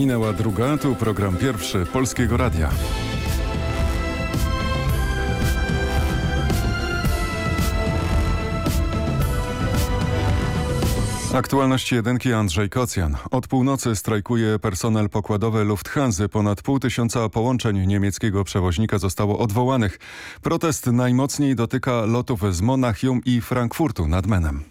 Minęła druga, tu program pierwszy Polskiego Radia. Aktualności jedynki Andrzej Kocjan. Od północy strajkuje personel pokładowy Lufthansa. Ponad pół tysiąca połączeń niemieckiego przewoźnika zostało odwołanych. Protest najmocniej dotyka lotów z Monachium i Frankfurtu nad Menem.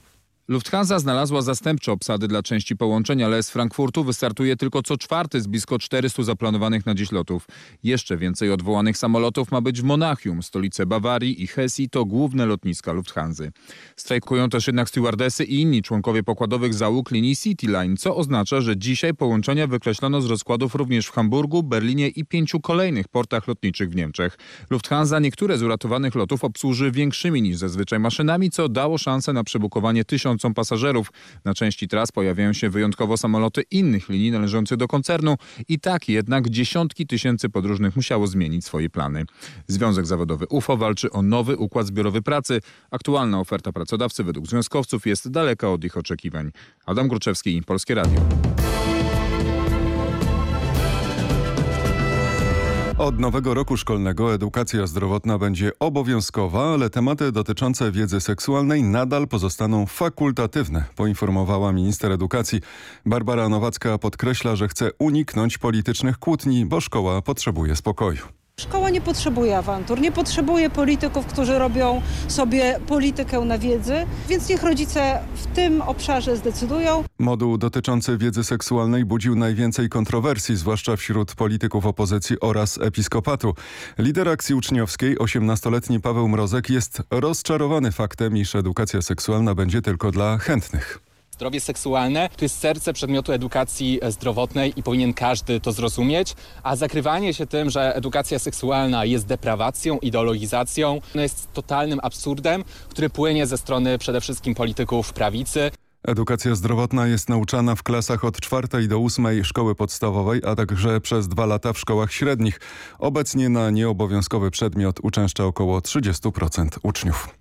Lufthansa znalazła zastępcze obsady dla części połączeń, ale z Frankfurtu wystartuje tylko co czwarty z blisko 400 zaplanowanych na dziś lotów. Jeszcze więcej odwołanych samolotów ma być w Monachium, stolicy Bawarii i Hesji to główne lotniska Lufthansy. Strajkują też jednak stewardesy i inni członkowie pokładowych załóg linii Cityline, co oznacza, że dzisiaj połączenia wykreślono z rozkładów również w Hamburgu, Berlinie i pięciu kolejnych portach lotniczych w Niemczech. Lufthansa niektóre z uratowanych lotów obsłuży większymi niż zazwyczaj maszynami, co dało szansę na przebukowanie 1000 dotyczącą pasażerów. Na części tras pojawiają się wyjątkowo samoloty innych linii należących do koncernu i tak jednak dziesiątki tysięcy podróżnych musiało zmienić swoje plany. Związek Zawodowy UFO walczy o nowy układ zbiorowy pracy. Aktualna oferta pracodawcy według związkowców jest daleka od ich oczekiwań. Adam Gruczewski, Polskie Radio. Od nowego roku szkolnego edukacja zdrowotna będzie obowiązkowa, ale tematy dotyczące wiedzy seksualnej nadal pozostaną fakultatywne, poinformowała minister edukacji. Barbara Nowacka podkreśla, że chce uniknąć politycznych kłótni, bo szkoła potrzebuje spokoju. Szkoła nie potrzebuje awantur, nie potrzebuje polityków, którzy robią sobie politykę na wiedzy, więc niech rodzice w tym obszarze zdecydują. Moduł dotyczący wiedzy seksualnej budził najwięcej kontrowersji, zwłaszcza wśród polityków opozycji oraz episkopatu. Lider akcji uczniowskiej, 18-letni Paweł Mrozek jest rozczarowany faktem, iż edukacja seksualna będzie tylko dla chętnych. Zdrowie seksualne to jest serce przedmiotu edukacji zdrowotnej i powinien każdy to zrozumieć, a zakrywanie się tym, że edukacja seksualna jest deprawacją, ideologizacją, no jest totalnym absurdem, który płynie ze strony przede wszystkim polityków prawicy. Edukacja zdrowotna jest nauczana w klasach od czwartej do ósmej szkoły podstawowej, a także przez dwa lata w szkołach średnich. Obecnie na nieobowiązkowy przedmiot uczęszcza około 30% uczniów.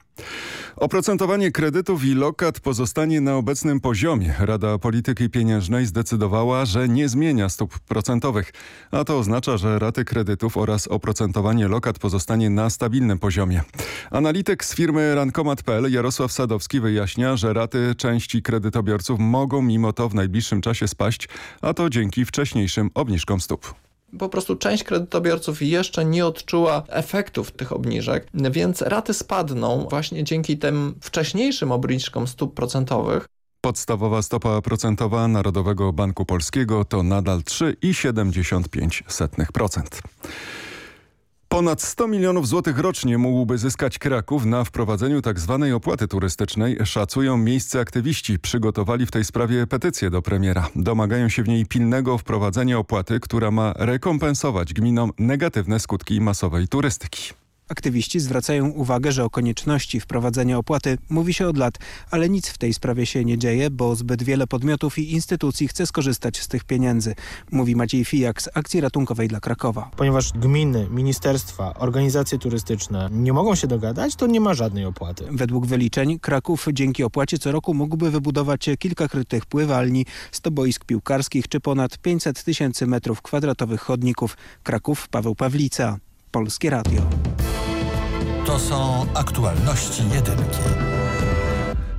Oprocentowanie kredytów i lokat pozostanie na obecnym poziomie. Rada Polityki Pieniężnej zdecydowała, że nie zmienia stóp procentowych, a to oznacza, że raty kredytów oraz oprocentowanie lokat pozostanie na stabilnym poziomie. Analityk z firmy Rankomat.pl Jarosław Sadowski wyjaśnia, że raty części kredytobiorców mogą mimo to w najbliższym czasie spaść, a to dzięki wcześniejszym obniżkom stóp po prostu część kredytobiorców jeszcze nie odczuła efektów tych obniżek, więc raty spadną właśnie dzięki tym wcześniejszym obniżkom stóp procentowych. Podstawowa stopa procentowa Narodowego Banku Polskiego to nadal 3,75%. Ponad 100 milionów złotych rocznie mógłby zyskać Kraków na wprowadzeniu tzw. Tak opłaty turystycznej, szacują miejsce aktywiści. Przygotowali w tej sprawie petycję do premiera. Domagają się w niej pilnego wprowadzenia opłaty, która ma rekompensować gminom negatywne skutki masowej turystyki. Aktywiści zwracają uwagę, że o konieczności wprowadzenia opłaty mówi się od lat, ale nic w tej sprawie się nie dzieje, bo zbyt wiele podmiotów i instytucji chce skorzystać z tych pieniędzy, mówi Maciej Fijak z Akcji Ratunkowej dla Krakowa. Ponieważ gminy, ministerstwa, organizacje turystyczne nie mogą się dogadać, to nie ma żadnej opłaty. Według wyliczeń Kraków dzięki opłacie co roku mógłby wybudować kilka krytych pływalni, 100 boisk piłkarskich czy ponad 500 tysięcy metrów kwadratowych chodników. Kraków, Paweł Pawlica, Polskie Radio. To są aktualności jedynki.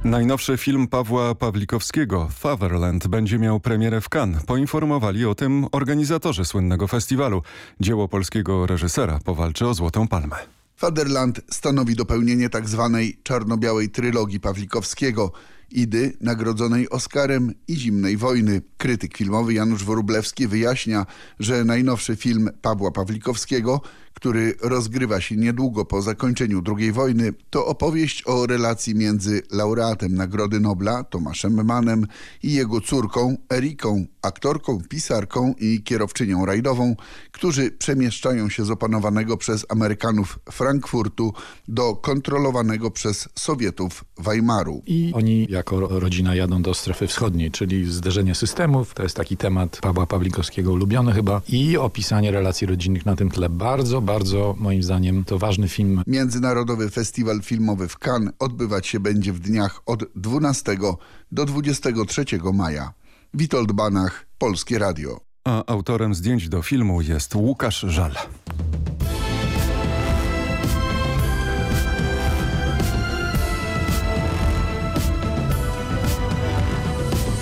Najnowszy film Pawła Pawlikowskiego, Fatherland, będzie miał premierę w Cannes. Poinformowali o tym organizatorzy słynnego festiwalu. Dzieło polskiego reżysera powalczy o Złotą Palmę. Fatherland stanowi dopełnienie tzw. Tak czarno-białej trylogii Pawlikowskiego – Idy, nagrodzonej Oscarem i Zimnej Wojny. Krytyk filmowy Janusz Worublewski wyjaśnia, że najnowszy film Pawła Pawlikowskiego który rozgrywa się niedługo po zakończeniu II wojny, to opowieść o relacji między laureatem Nagrody Nobla Tomaszem Mannem i jego córką Eriką, aktorką, pisarką i kierowczynią rajdową, którzy przemieszczają się z opanowanego przez Amerykanów Frankfurtu do kontrolowanego przez Sowietów Weimaru. I oni jako rodzina jadą do strefy wschodniej, czyli zderzenie systemów. To jest taki temat Pawła Pawlikowskiego ulubiony chyba i opisanie relacji rodzinnych na tym tle bardzo, bardzo moim zdaniem to ważny film. Międzynarodowy Festiwal Filmowy w Cannes odbywać się będzie w dniach od 12 do 23 maja. Witold Banach, Polskie Radio. A autorem zdjęć do filmu jest Łukasz Żal.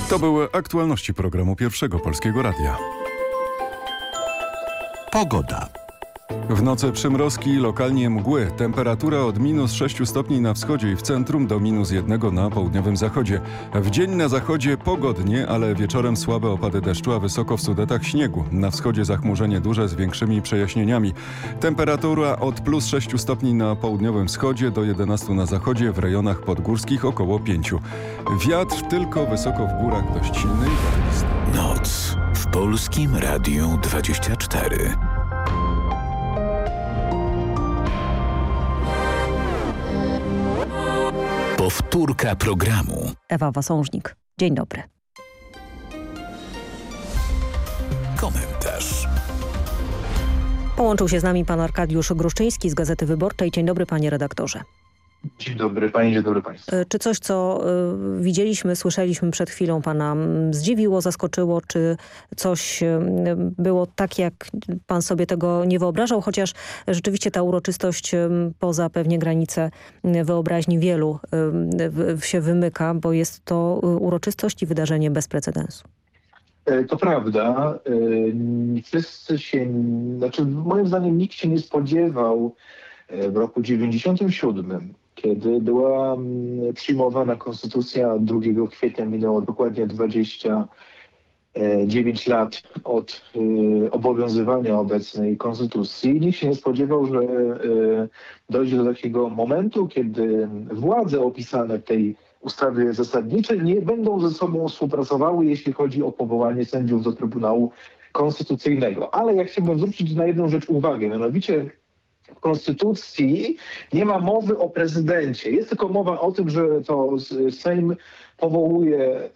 To były aktualności programu Pierwszego Polskiego Radia. Pogoda. W nocy przymrozki i lokalnie mgły. Temperatura od minus 6 stopni na wschodzie i w centrum do minus 1 na południowym zachodzie. W dzień na zachodzie pogodnie, ale wieczorem słabe opady deszczu, a wysoko w Sudetach śniegu. Na wschodzie zachmurzenie duże z większymi przejaśnieniami. Temperatura od plus 6 stopni na południowym wschodzie do 11 na zachodzie, w rejonach podgórskich około 5. Wiatr tylko wysoko w górach dość silny. Noc w Polskim Radiu 24. Powtórka programu. Ewa Wasążnik. Dzień dobry. Komentarz. Połączył się z nami pan Arkadiusz Gruszczyński z Gazety Wyborczej. Dzień dobry panie redaktorze. Dzień dobry Pani, dzień dobry Państwu. E, Czy coś, co y, widzieliśmy, słyszeliśmy przed chwilą pana zdziwiło, zaskoczyło, czy coś y, było tak, jak pan sobie tego nie wyobrażał, chociaż rzeczywiście ta uroczystość poza pewnie granice wyobraźni wielu się wymyka, bo jest to uroczystość i wydarzenie bez precedensu. E, To prawda. e, Wszyscy się, znaczy moim zdaniem nikt się nie spodziewał e, w roku 97, kiedy była mm, przyjmowana konstytucja 2 kwietnia, minęło dokładnie 29 lat od e, obowiązywania obecnej konstytucji. Nikt się nie spodziewał, że e, dojdzie do takiego momentu, kiedy władze opisane w tej ustawy zasadniczej nie będą ze sobą współpracowały, jeśli chodzi o powołanie sędziów do Trybunału Konstytucyjnego. Ale ja chciałbym zwrócić na jedną rzecz uwagę, mianowicie Konstytucji nie ma mowy o prezydencie. Jest tylko mowa o tym, że to Sejm powołuje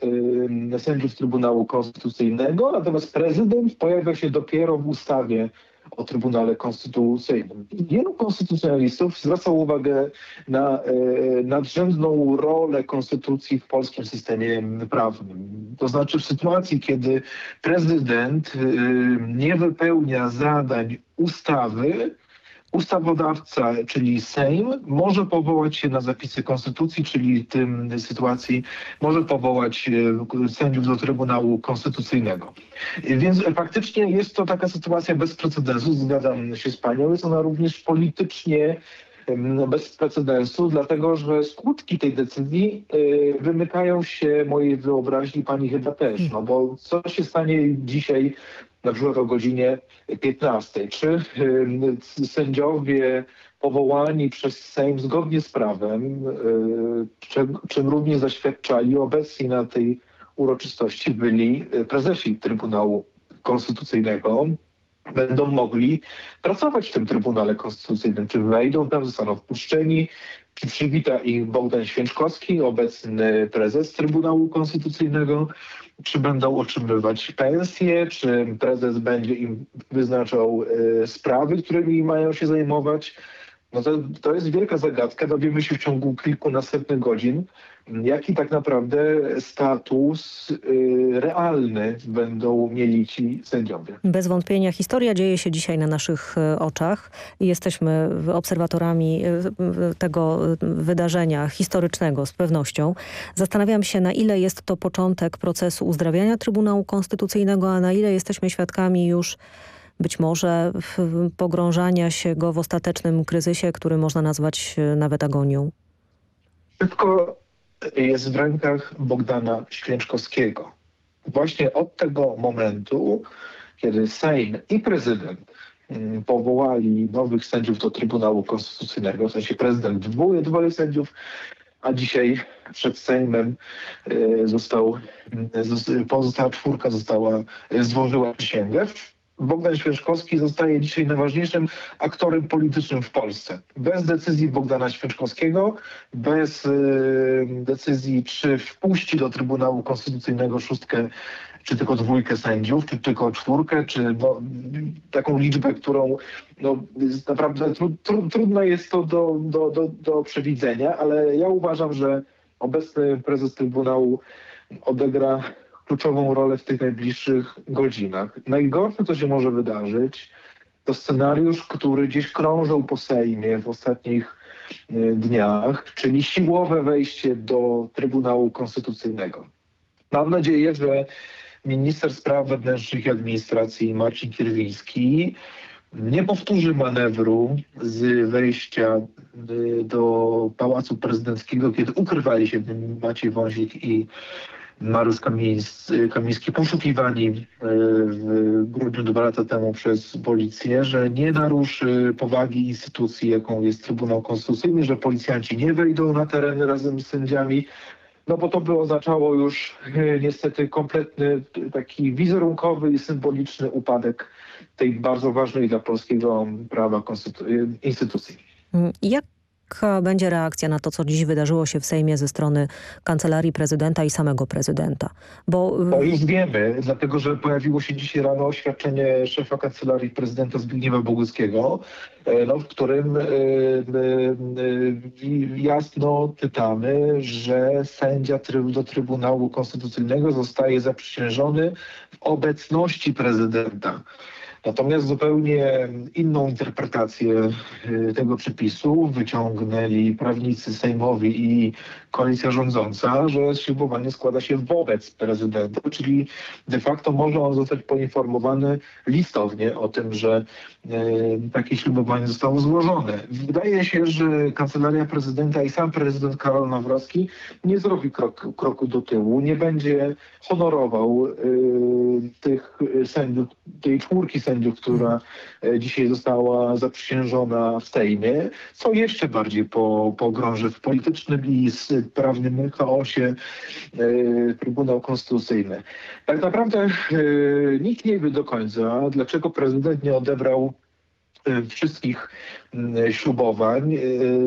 y, sędziów Trybunału Konstytucyjnego, natomiast prezydent pojawia się dopiero w ustawie o Trybunale Konstytucyjnym. Wielu konstytucjonalistów zwraca uwagę na e, nadrzędną rolę konstytucji w polskim systemie prawnym. To znaczy w sytuacji, kiedy prezydent e, nie wypełnia zadań ustawy, ustawodawca, czyli Sejm, może powołać się na zapisy konstytucji, czyli w tym sytuacji może powołać e, sędziów do Trybunału Konstytucyjnego. Więc faktycznie jest to taka sytuacja bez precedensu, zgadzam się z panią. Jest ona również politycznie em, bez precedensu, dlatego że skutki tej decyzji y, wymykają się mojej wyobraźni, pani chyba też. No bo co się stanie dzisiaj na przykład o godzinie 15? Czy c- sędziowie powołani przez Sejm zgodnie z prawem, y, czym, czym również zaświadczali obecni na tej uroczystości byli y, prezesi Trybunału Konstytucyjnego, będą mogli pracować w tym Trybunale Konstytucyjnym. Czy wejdą tam, zostaną wpuszczeni, czy przywita ich Bogdan Święczkowski, obecny prezes Trybunału Konstytucyjnego, czy będą otrzymywać pensje, czy prezes będzie im wyznaczał e, sprawy, którymi mają się zajmować. No to, to jest wielka zagadka. Dowiemy się w ciągu kilku następnych godzin, jaki tak naprawdę status y, realny będą mieli ci sędziowie. Bez wątpienia historia dzieje się dzisiaj na naszych e, oczach i jesteśmy obserwatorami e, tego e, wydarzenia historycznego z pewnością. Zastanawiam się, na ile jest to początek procesu uzdrawiania Trybunału Konstytucyjnego, a na ile jesteśmy świadkami już być może pogrążania się go w ostatecznym kryzysie, który można nazwać nawet agonią. Wszystko jest w rękach Bogdana Święczkowskiego. Właśnie od tego momentu, kiedy Sejm i prezydent mm, powołali nowych sędziów do Trybunału Konstytucyjnego, w sensie prezydent wywołuje dwoje sędziów, a dzisiaj przed Sejmem e, został, mm, zos- pozostała czwórka została, e, złożyła przysięgę. Bogdan Święczkowski zostaje dzisiaj najważniejszym aktorem politycznym w Polsce. Bez decyzji Bogdana Święczkowskiego, bez e, decyzji, czy wpuści do Trybunału Konstytucyjnego szóstkę, czy tylko dwójkę sędziów, czy tylko czwórkę, czy no, taką liczbę, którą no, jest naprawdę tru, tru, trudno jest to do, do, do, do przewidzenia, ale ja uważam, że obecny prezes Trybunału odegra kluczową rolę w tych najbliższych godzinach. Najgorsze, co się może wydarzyć, to scenariusz, który gdzieś krążył po Sejmie w ostatnich y, dniach, czyli siłowe wejście do Trybunału Konstytucyjnego. Mam nadzieję, że minister spraw wewnętrznych i administracji Marcin Kierwiński nie powtórzy manewru z wejścia y, do Pałacu Prezydenckiego, kiedy ukrywali się Maciej Wąsik i Mariusz Kamiński, poszukiwani y, w grudniu dwa lata temu przez policję, że nie naruszy powagi instytucji, jaką jest Trybunał Konstytucyjny, że policjanci nie wejdą na teren razem z sędziami, no bo to by oznaczało już e, niestety kompletny taki wizerunkowy i symboliczny upadek tej bardzo ważnej dla polskiego prawa e, instytucji. Mm, Jaka będzie reakcja na to, co dziś wydarzyło się w Sejmie ze strony Kancelarii Prezydenta i samego prezydenta? Bo już wiemy, dlatego że pojawiło się dzisiaj rano oświadczenie szefa Kancelarii Prezydenta Zbigniewa Boguckiego, e, no, w którym e, e, jasno czytamy, że sędzia do Trybunału Konstytucyjnego zostaje zaprzysiężony w obecności prezydenta. Natomiast zupełnie inną interpretację y, tego przepisu wyciągnęli prawnicy sejmowi i koalicja rządząca, że ślubowanie składa się wobec prezydenta, czyli de facto może on zostać poinformowany listownie o tym, że y, takie ślubowanie zostało złożone. Wydaje się, że kancelaria prezydenta i sam prezydent Karol Nawrocki nie zrobi krok, kroku do tyłu, nie będzie honorował y, tych sędziów, tej czwórki sędziów, która e, dzisiaj została zaprzysiężona w Sejmie, co jeszcze bardziej po, pogrąży w politycznym i prawnym chaosie e, Trybunał Konstytucyjny. Tak naprawdę e, nikt nie wie do końca, dlaczego prezydent nie odebrał e, wszystkich ślubowań,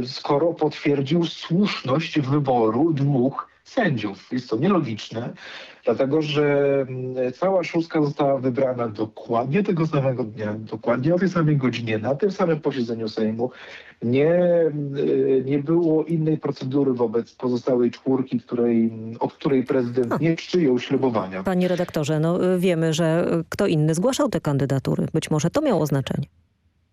skoro potwierdził słuszność wyboru dwóch sędziów. Jest to nielogiczne, dlatego że mm, cała szóstka została wybrana dokładnie tego samego dnia, dokładnie o tej samej godzinie, na tym samym posiedzeniu Sejmu. Nie, y, nie było innej procedury wobec pozostałej czwórki, której, od której prezydent nie przyjął ślubowania. panie redaktorze, no y, wiemy, że y, kto inny zgłaszał te kandydatury. Być może to miało znaczenie.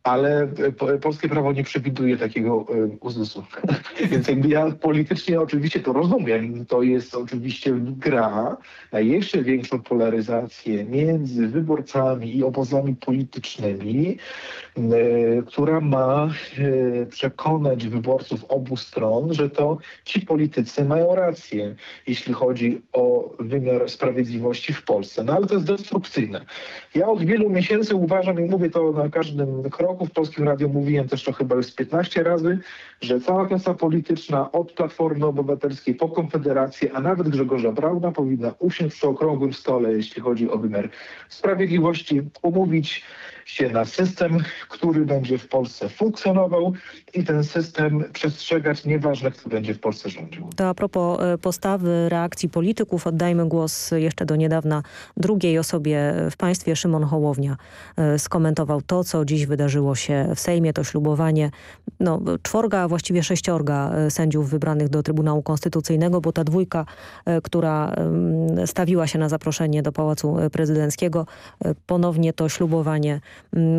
Ale e, po, polskie prawo nie przewiduje takiego e, uzusu. Więc jakby ja politycznie oczywiście to rozumiem. To jest oczywiście gra na jeszcze większą polaryzację między wyborcami i obozami politycznymi, e, która ma e, przekonać wyborców obu stron, że to ci politycy mają rację, jeśli chodzi o wymiar sprawiedliwości w Polsce. No ale to jest destrukcyjne. Ja od wielu miesięcy uważam i mówię to na każdym kroku w Polskim Radiu, mówiłem też to chyba już z 15 razy, że cała klasa polityczna od Platformy Obywatelskiej po Konfederację, a nawet Grzegorza Brauna powinna usiąść przy okrągłym stole, jeśli chodzi o wymiar sprawiedliwości, umówić się na system, który będzie w Polsce funkcjonował i ten system przestrzegać, nieważne kto będzie w Polsce rządził. To a propos e, postawy, reakcji polityków, oddajmy głos jeszcze do niedawna drugiej osobie w państwie. Szymon Hołownia e, skomentował to, co dziś wydarzyło się w Sejmie, to ślubowanie no, czworga, a właściwie sześciorga e, sędziów wybranych do Trybunału Konstytucyjnego, bo ta dwójka, która stawiła się na zaproszenie do Pałacu Prezydenckiego, ponownie to ślubowanie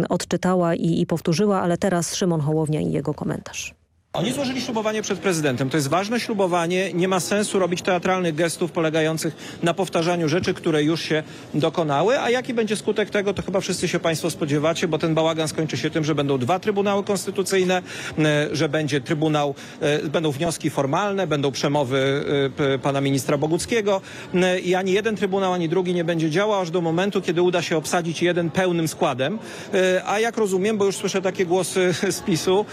odczytała i, i powtórzyła, ale teraz Szymon Hołownia i jego komentarz. Oni złożyli ślubowanie przed prezydentem. To jest ważne ślubowanie. Nie ma sensu robić teatralnych gestów polegających na powtarzaniu rzeczy, które już się dokonały. A jaki będzie skutek tego, to chyba wszyscy się Państwo spodziewacie, bo ten bałagan skończy się tym, że będą dwa trybunały konstytucyjne, e, że będzie trybunał, e, będą wnioski formalne, będą przemowy e, pana ministra Boguckiego i ani jeden trybunał, ani drugi nie będzie działał aż do momentu, kiedy uda się obsadzić jeden pełnym składem. A jak rozumiem, bo już słyszę takie głosy z PiSu,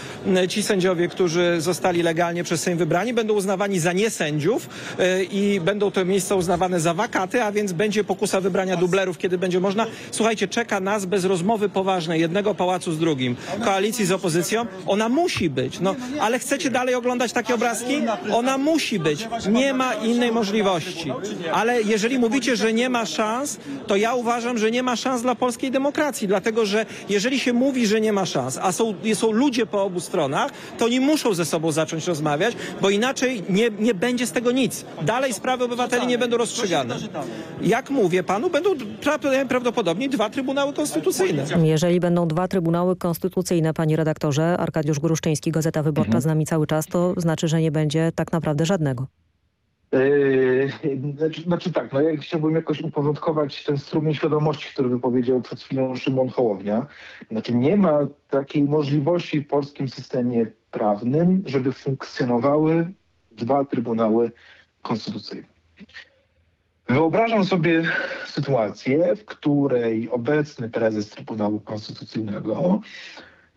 ci sędziowie, którzy zostali legalnie przez Sejm wybrani, będą uznawani za niesędziów e, i będą te miejsca uznawane za wakaty, a więc będzie pokusa wybrania dublerów, kiedy będzie można. Słuchajcie, czeka nas bez rozmowy poważnej jednego pałacu z drugim, koalicji z opozycją. Ona musi być, no ale chcecie dalej oglądać takie obrazki? Ona musi być. Nie ma innej możliwości. Ale jeżeli mówicie, że nie ma szans, to ja uważam, że nie ma szans dla polskiej demokracji, dlatego że jeżeli się mówi, że nie ma szans, a są, są ludzie po obu stronach, to oni muszą muszą ze sobą zacząć rozmawiać, bo inaczej nie, nie będzie z tego nic. Dalej sprawy obywateli nie będą rozstrzygane. Jak mówię panu, będą pra- prawdopodobnie dwa trybunały konstytucyjne. Jeżeli będą dwa trybunały konstytucyjne, panie redaktorze, Arkadiusz Gruszczyński, Gazeta Wyborcza z nami cały czas, to znaczy, że nie będzie tak naprawdę żadnego. Yy, Znaczy, znaczy tak, no ja chciałbym jakoś uporządkować ten strumień świadomości, który wypowiedział przed chwilą Szymon Hołownia. Znaczy nie ma takiej możliwości w polskim systemie prawnym, żeby funkcjonowały dwa trybunały konstytucyjne. Wyobrażam sobie sytuację, w której obecny prezes Trybunału Konstytucyjnego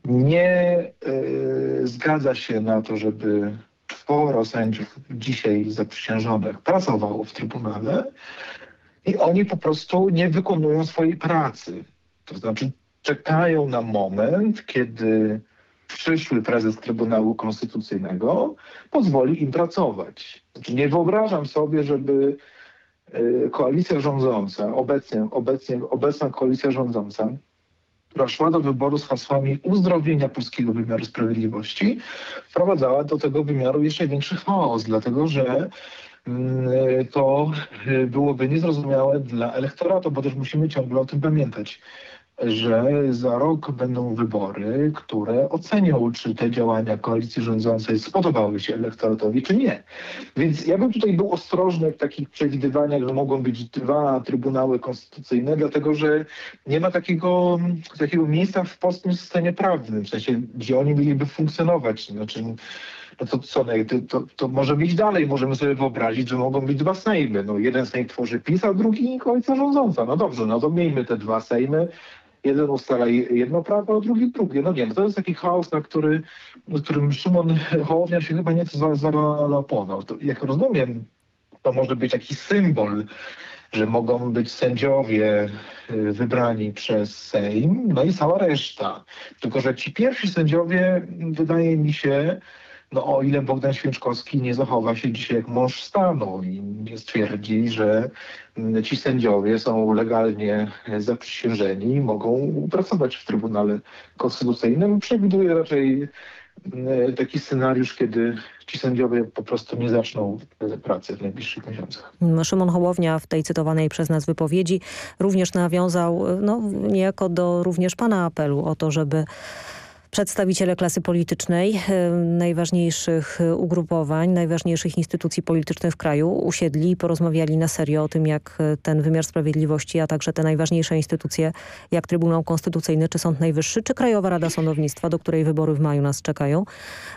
nie yy, zgadza się na to, żeby czworo sędziów dzisiaj zaprzysiężonych pracowało w Trybunale i oni po prostu nie wykonują swojej pracy. To znaczy czekają na moment, kiedy przyszły prezes Trybunału Konstytucyjnego pozwoli im pracować. Znaczy, nie wyobrażam sobie, żeby y, koalicja rządząca, obecnie, obecnie, obecna koalicja rządząca, która szła do wyboru z hasłami uzdrowienia polskiego wymiaru sprawiedliwości, wprowadzała do tego wymiaru jeszcze większy chaos, dlatego że mm, to y, byłoby niezrozumiałe dla elektoratu, bo też musimy ciągle o tym pamiętać, że za rok będą wybory, które ocenią, czy te działania koalicji rządzącej spodobały się elektoratowi, czy nie. Więc ja bym tutaj był ostrożny w takich przewidywaniach, że mogą być dwa trybunały konstytucyjne, dlatego że nie ma takiego, takiego miejsca w polskim systemie prawnym, w sensie, gdzie oni mieliby funkcjonować. Znaczy, no to co, no, to, to, możemy iść dalej, możemy sobie wyobrazić, że mogą być dwa sejmy. No, jeden sejm tworzy PiS, a drugi koalicja rządząca. No dobrze, no to miejmy te dwa sejmy. Jeden ustala jedno prawo, drugi drugie. No nie, no to jest taki chaos, na który, którym Szymon Hołownia się chyba nieco za- zagalopował. To, jak rozumiem, to może być jakiś symbol, że mogą być sędziowie y, wybrani przez Sejm, no i cała reszta. Tylko, że ci pierwsi sędziowie, wydaje mi się, no o ile Bogdan Święczkowski nie zachowa się dzisiaj jak mąż stanu i nie stwierdzi, że mm, ci sędziowie są legalnie zaprzysiężeni i mogą pracować w Trybunale Konstytucyjnym, przewiduje raczej mm, taki scenariusz, kiedy ci sędziowie po prostu nie zaczną pracy w najbliższych miesiącach. Szymon Hołownia w tej cytowanej przez nas wypowiedzi również nawiązał no, niejako do również pana apelu o to, żeby przedstawiciele klasy politycznej, e, najważniejszych ugrupowań, najważniejszych instytucji politycznych w kraju usiedli i porozmawiali na serio o tym, jak e, ten wymiar sprawiedliwości, a także te najważniejsze instytucje, jak Trybunał Konstytucyjny, czy Sąd Najwyższy, czy Krajowa Rada Sądownictwa, do której wybory w maju nas czekają,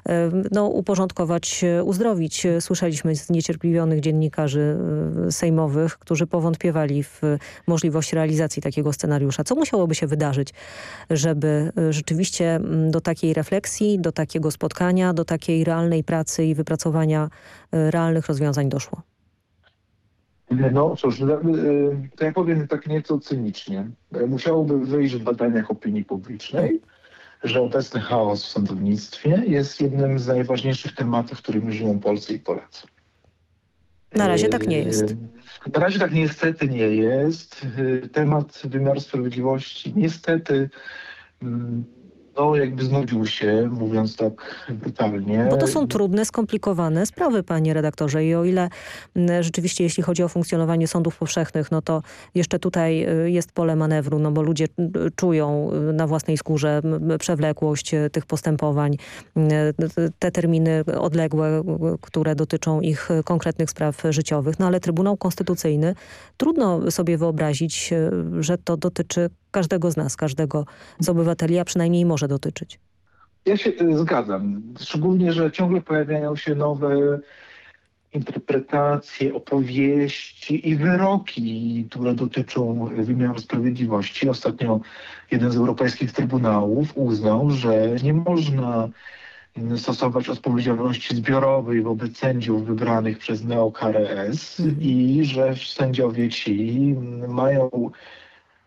e, no, uporządkować, uzdrowić. Słyszeliśmy z niecierpliwionych dziennikarzy sejmowych, którzy powątpiewali w możliwość realizacji takiego scenariusza. Co musiałoby się wydarzyć, żeby rzeczywiście m, do takiej refleksji, do takiego spotkania, do takiej realnej pracy i wypracowania e, realnych rozwiązań doszło? No cóż, no, y, to ja powiem tak nieco cynicznie. Y, Musiałoby wyjść w badaniach opinii publicznej, że obecny chaos w sądownictwie jest jednym z najważniejszych tematów, którymi żyją Polscy i Polacy. Na razie tak nie jest. Na razie tak niestety nie jest. Temat wymiaru sprawiedliwości niestety mm, no jakby znudził się, mówiąc tak brutalnie. Bo to są trudne, skomplikowane sprawy, panie redaktorze. I o ile m, rzeczywiście, jeśli chodzi o funkcjonowanie sądów powszechnych, no to jeszcze tutaj y, jest pole manewru, no bo ludzie y, czują y, na własnej skórze przewlekłość tych postępowań, te terminy odległe, które dotyczą ich konkretnych spraw życiowych. No ale Trybunał Konstytucyjny, trudno sobie wyobrazić, że to dotyczy każdego z nas, każdego z obywateli, a przynajmniej może dotyczyć. Ja się y, zgadzam. Szczególnie, że ciągle pojawiają się nowe interpretacje, opowieści i wyroki, które dotyczą wymiaru sprawiedliwości. Ostatnio jeden z europejskich trybunałów uznał, że nie można mm, stosować odpowiedzialności zbiorowej wobec sędziów wybranych przez neo-KRS i że sędziowie ci mm, mają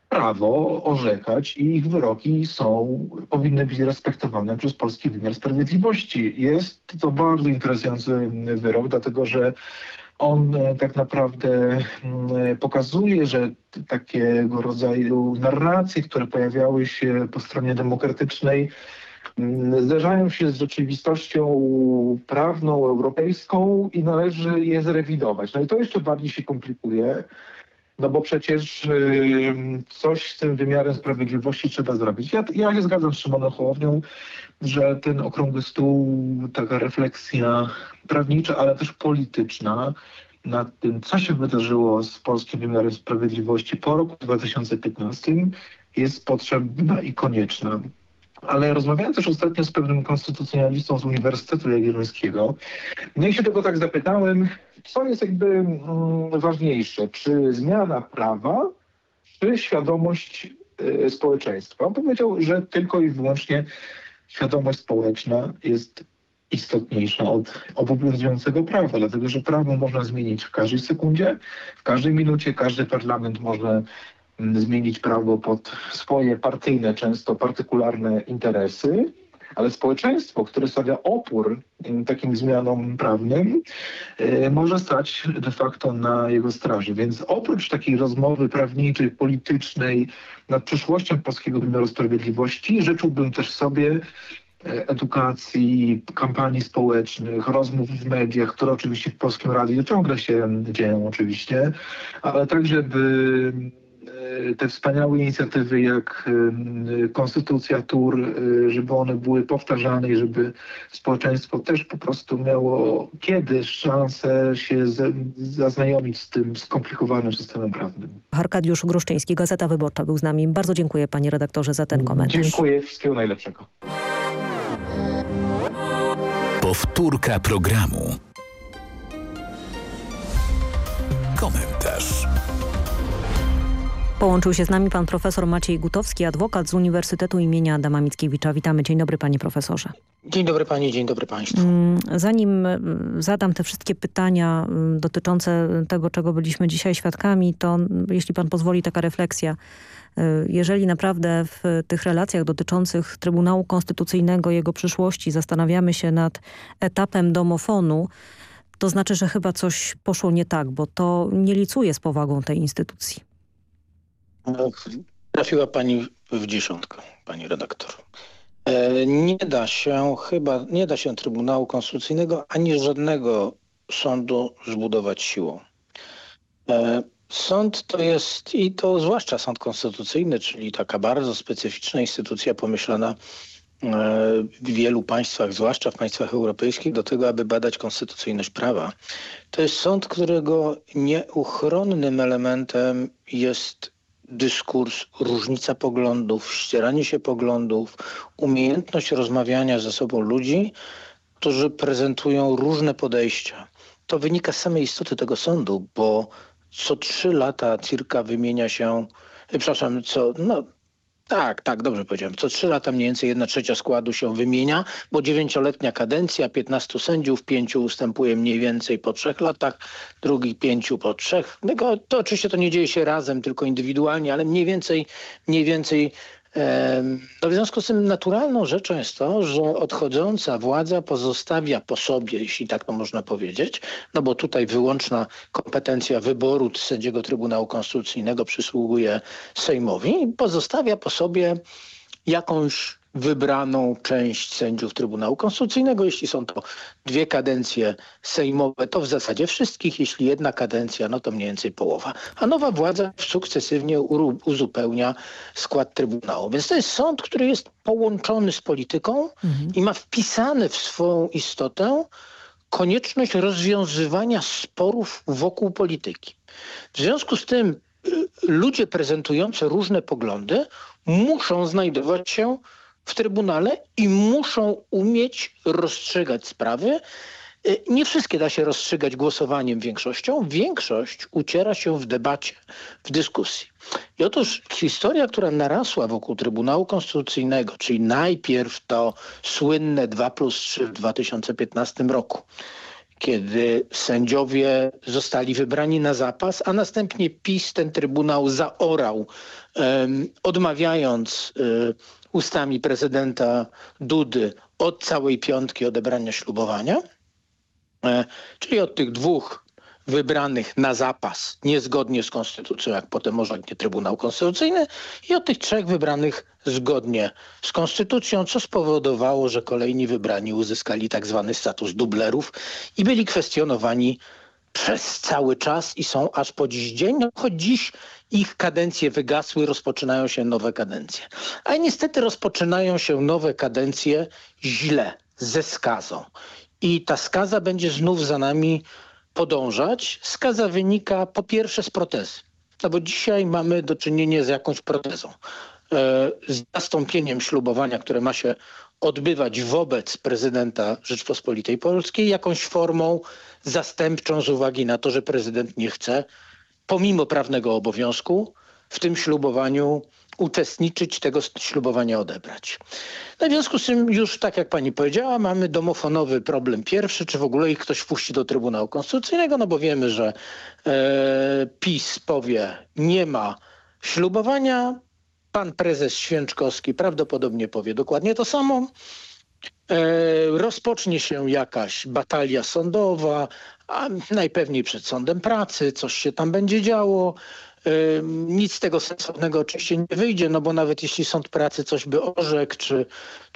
prawo orzekać i ich wyroki są, powinny być respektowane przez polski wymiar sprawiedliwości. Jest to bardzo interesujący wyrok, dlatego że on e, tak naprawdę mm, pokazuje, że takiego rodzaju narracje, które pojawiały się po stronie demokratycznej, mm, zderzają się z rzeczywistością prawną, europejską i należy je zrewidować. No i to jeszcze bardziej się komplikuje, no bo przecież coś z tym wymiarem sprawiedliwości trzeba zrobić. Ja, ja się zgadzam z Szymonem Hołownią, że ten okrągły stół, taka refleksja prawnicza, ale też polityczna nad tym, co się wydarzyło z polskim wymiarem sprawiedliwości po roku 2015 jest potrzebna i konieczna. Ale rozmawiałem też ostatnio z pewnym konstytucjonalistą z Uniwersytetu Jagiellońskiego. No się tego tak zapytałem, co jest jakby mm, ważniejsze, czy zmiana prawa, czy świadomość y, społeczeństwa. On powiedział, że tylko i wyłącznie świadomość społeczna jest istotniejsza od obowiązującego prawa, dlatego że prawo można zmienić w każdej sekundzie, w każdej minucie, każdy parlament może mm, zmienić prawo pod swoje partyjne, często partykularne interesy, ale społeczeństwo, które stawia opór mm, takim zmianom prawnym, y, może stać de facto na jego straży. Więc oprócz takiej rozmowy prawniczej, politycznej nad przyszłością polskiego wymiaru sprawiedliwości, życzyłbym też sobie e, edukacji, kampanii społecznych, rozmów w mediach, które oczywiście w Polskim Radiu ciągle się dzieją oczywiście, ale tak, żeby e, te wspaniałe inicjatywy jak e, Konstytucja Tur, e, żeby one były powtarzane i żeby społeczeństwo też po prostu miało kiedyś szansę się zaznajomić z tym skomplikowanym systemem prawnym. Arkadiusz Gruszczyński, Gazeta Wyborcza był z nami. Bardzo dziękuję panie redaktorze za ten komentarz. Dziękuję, wszystkiego najlepszego. Powtórka programu. Komentarz. Połączył się z nami pan profesor Maciej Gutowski, adwokat z Uniwersytetu imienia Adama Mickiewicza. Witamy. Dzień dobry panie profesorze. Dzień dobry pani, dzień dobry państwu. Mm, Zanim mm, zadam te wszystkie pytania mm, dotyczące tego, czego byliśmy dzisiaj świadkami, to jeśli pan pozwoli taka refleksja. Y, Jeżeli naprawdę w tych relacjach dotyczących Trybunału Konstytucyjnego, jego przyszłości zastanawiamy się nad etapem domofonu, to znaczy, że chyba coś poszło nie tak, bo to nie licuje z powagą tej instytucji. Trafiła pani w dziesiątkę, pani redaktor. E, Nie da się chyba, nie da się Trybunału Konstytucyjnego ani żadnego sądu zbudować siłą. E, Sąd to jest, i to zwłaszcza sąd konstytucyjny, czyli taka bardzo specyficzna instytucja pomyślana e, w wielu państwach, zwłaszcza w państwach europejskich, do tego, aby badać konstytucyjność prawa. To jest sąd, którego nieuchronnym elementem jest dyskurs, różnica poglądów, ścieranie się poglądów, umiejętność rozmawiania ze sobą ludzi, którzy prezentują różne podejścia. To wynika z samej istoty tego sądu, bo co trzy lata cirka wymienia się, przepraszam, co, no tak, tak, dobrze powiedziałem. Co trzy lata mniej więcej jedna trzecia składu się wymienia, bo dziewięcioletnia kadencja, 15 sędziów, pięciu ustępuje mniej więcej po trzech latach, drugi pięciu po trzech. Tylko to oczywiście to nie dzieje się razem, tylko indywidualnie, ale mniej więcej, mniej więcej no w związku z tym naturalną rzeczą jest to, że odchodząca władza pozostawia po sobie, jeśli tak to można powiedzieć, no bo tutaj wyłączna kompetencja wyboru sędziego Trybunału Konstytucyjnego przysługuje Sejmowi, pozostawia po sobie jakąś wybraną część sędziów Trybunału Konstytucyjnego. Jeśli są to dwie kadencje sejmowe, to w zasadzie wszystkich. Jeśli jedna kadencja, no to mniej więcej połowa. A nowa władza sukcesywnie uzupełnia skład Trybunału. Więc to jest sąd, który jest połączony z polityką i ma wpisane w swoją istotę konieczność rozwiązywania sporów wokół polityki. W związku z tym y, ludzie prezentujący różne poglądy muszą znajdować się w Trybunale i muszą umieć rozstrzygać sprawy. Y, Nie wszystkie da się rozstrzygać głosowaniem większością. Większość uciera się w debacie, w dyskusji. I otóż historia, która narasła wokół Trybunału Konstytucyjnego, czyli najpierw to słynne 2 plus 3 w 2015 roku, kiedy sędziowie zostali wybrani na zapas, a następnie PiS ten Trybunał zaorał, em, odmawiając y, ustami prezydenta Dudy od całej piątki odebrania ślubowania, e, czyli od tych dwóch wybranych na zapas, niezgodnie z konstytucją, jak potem orzeknie Trybunał Konstytucyjny i od tych trzech wybranych zgodnie z konstytucją, co spowodowało, że kolejni wybrani uzyskali tak zwany status dublerów i byli kwestionowani przez cały czas i są aż po dziś dzień, no choć dziś ich kadencje wygasły, rozpoczynają się nowe kadencje. A niestety rozpoczynają się nowe kadencje źle, ze skazą. I ta skaza będzie znów za nami podążać. Skaza wynika po pierwsze z protezy. No bo dzisiaj mamy do czynienia z jakąś protezą. E, z nastąpieniem ślubowania, które ma się odbywać wobec prezydenta Rzeczpospolitej Polskiej, jakąś formą zastępczą z uwagi na to, że prezydent nie chce, pomimo prawnego obowiązku, w tym ślubowaniu uczestniczyć, tego ślubowania odebrać. No w związku z tym już, tak jak pani powiedziała, mamy domofonowy problem pierwszy, czy w ogóle ich ktoś wpuści do Trybunału Konstytucyjnego, no bo wiemy, że e, PiS powie nie ma ślubowania, pan prezes Święczkowski prawdopodobnie powie dokładnie to samo. E, rozpocznie się jakaś batalia sądowa, a najpewniej przed sądem pracy, coś się tam będzie działo. Nic z tego sensownego oczywiście nie wyjdzie, no bo nawet jeśli sąd pracy coś by orzekł, czy,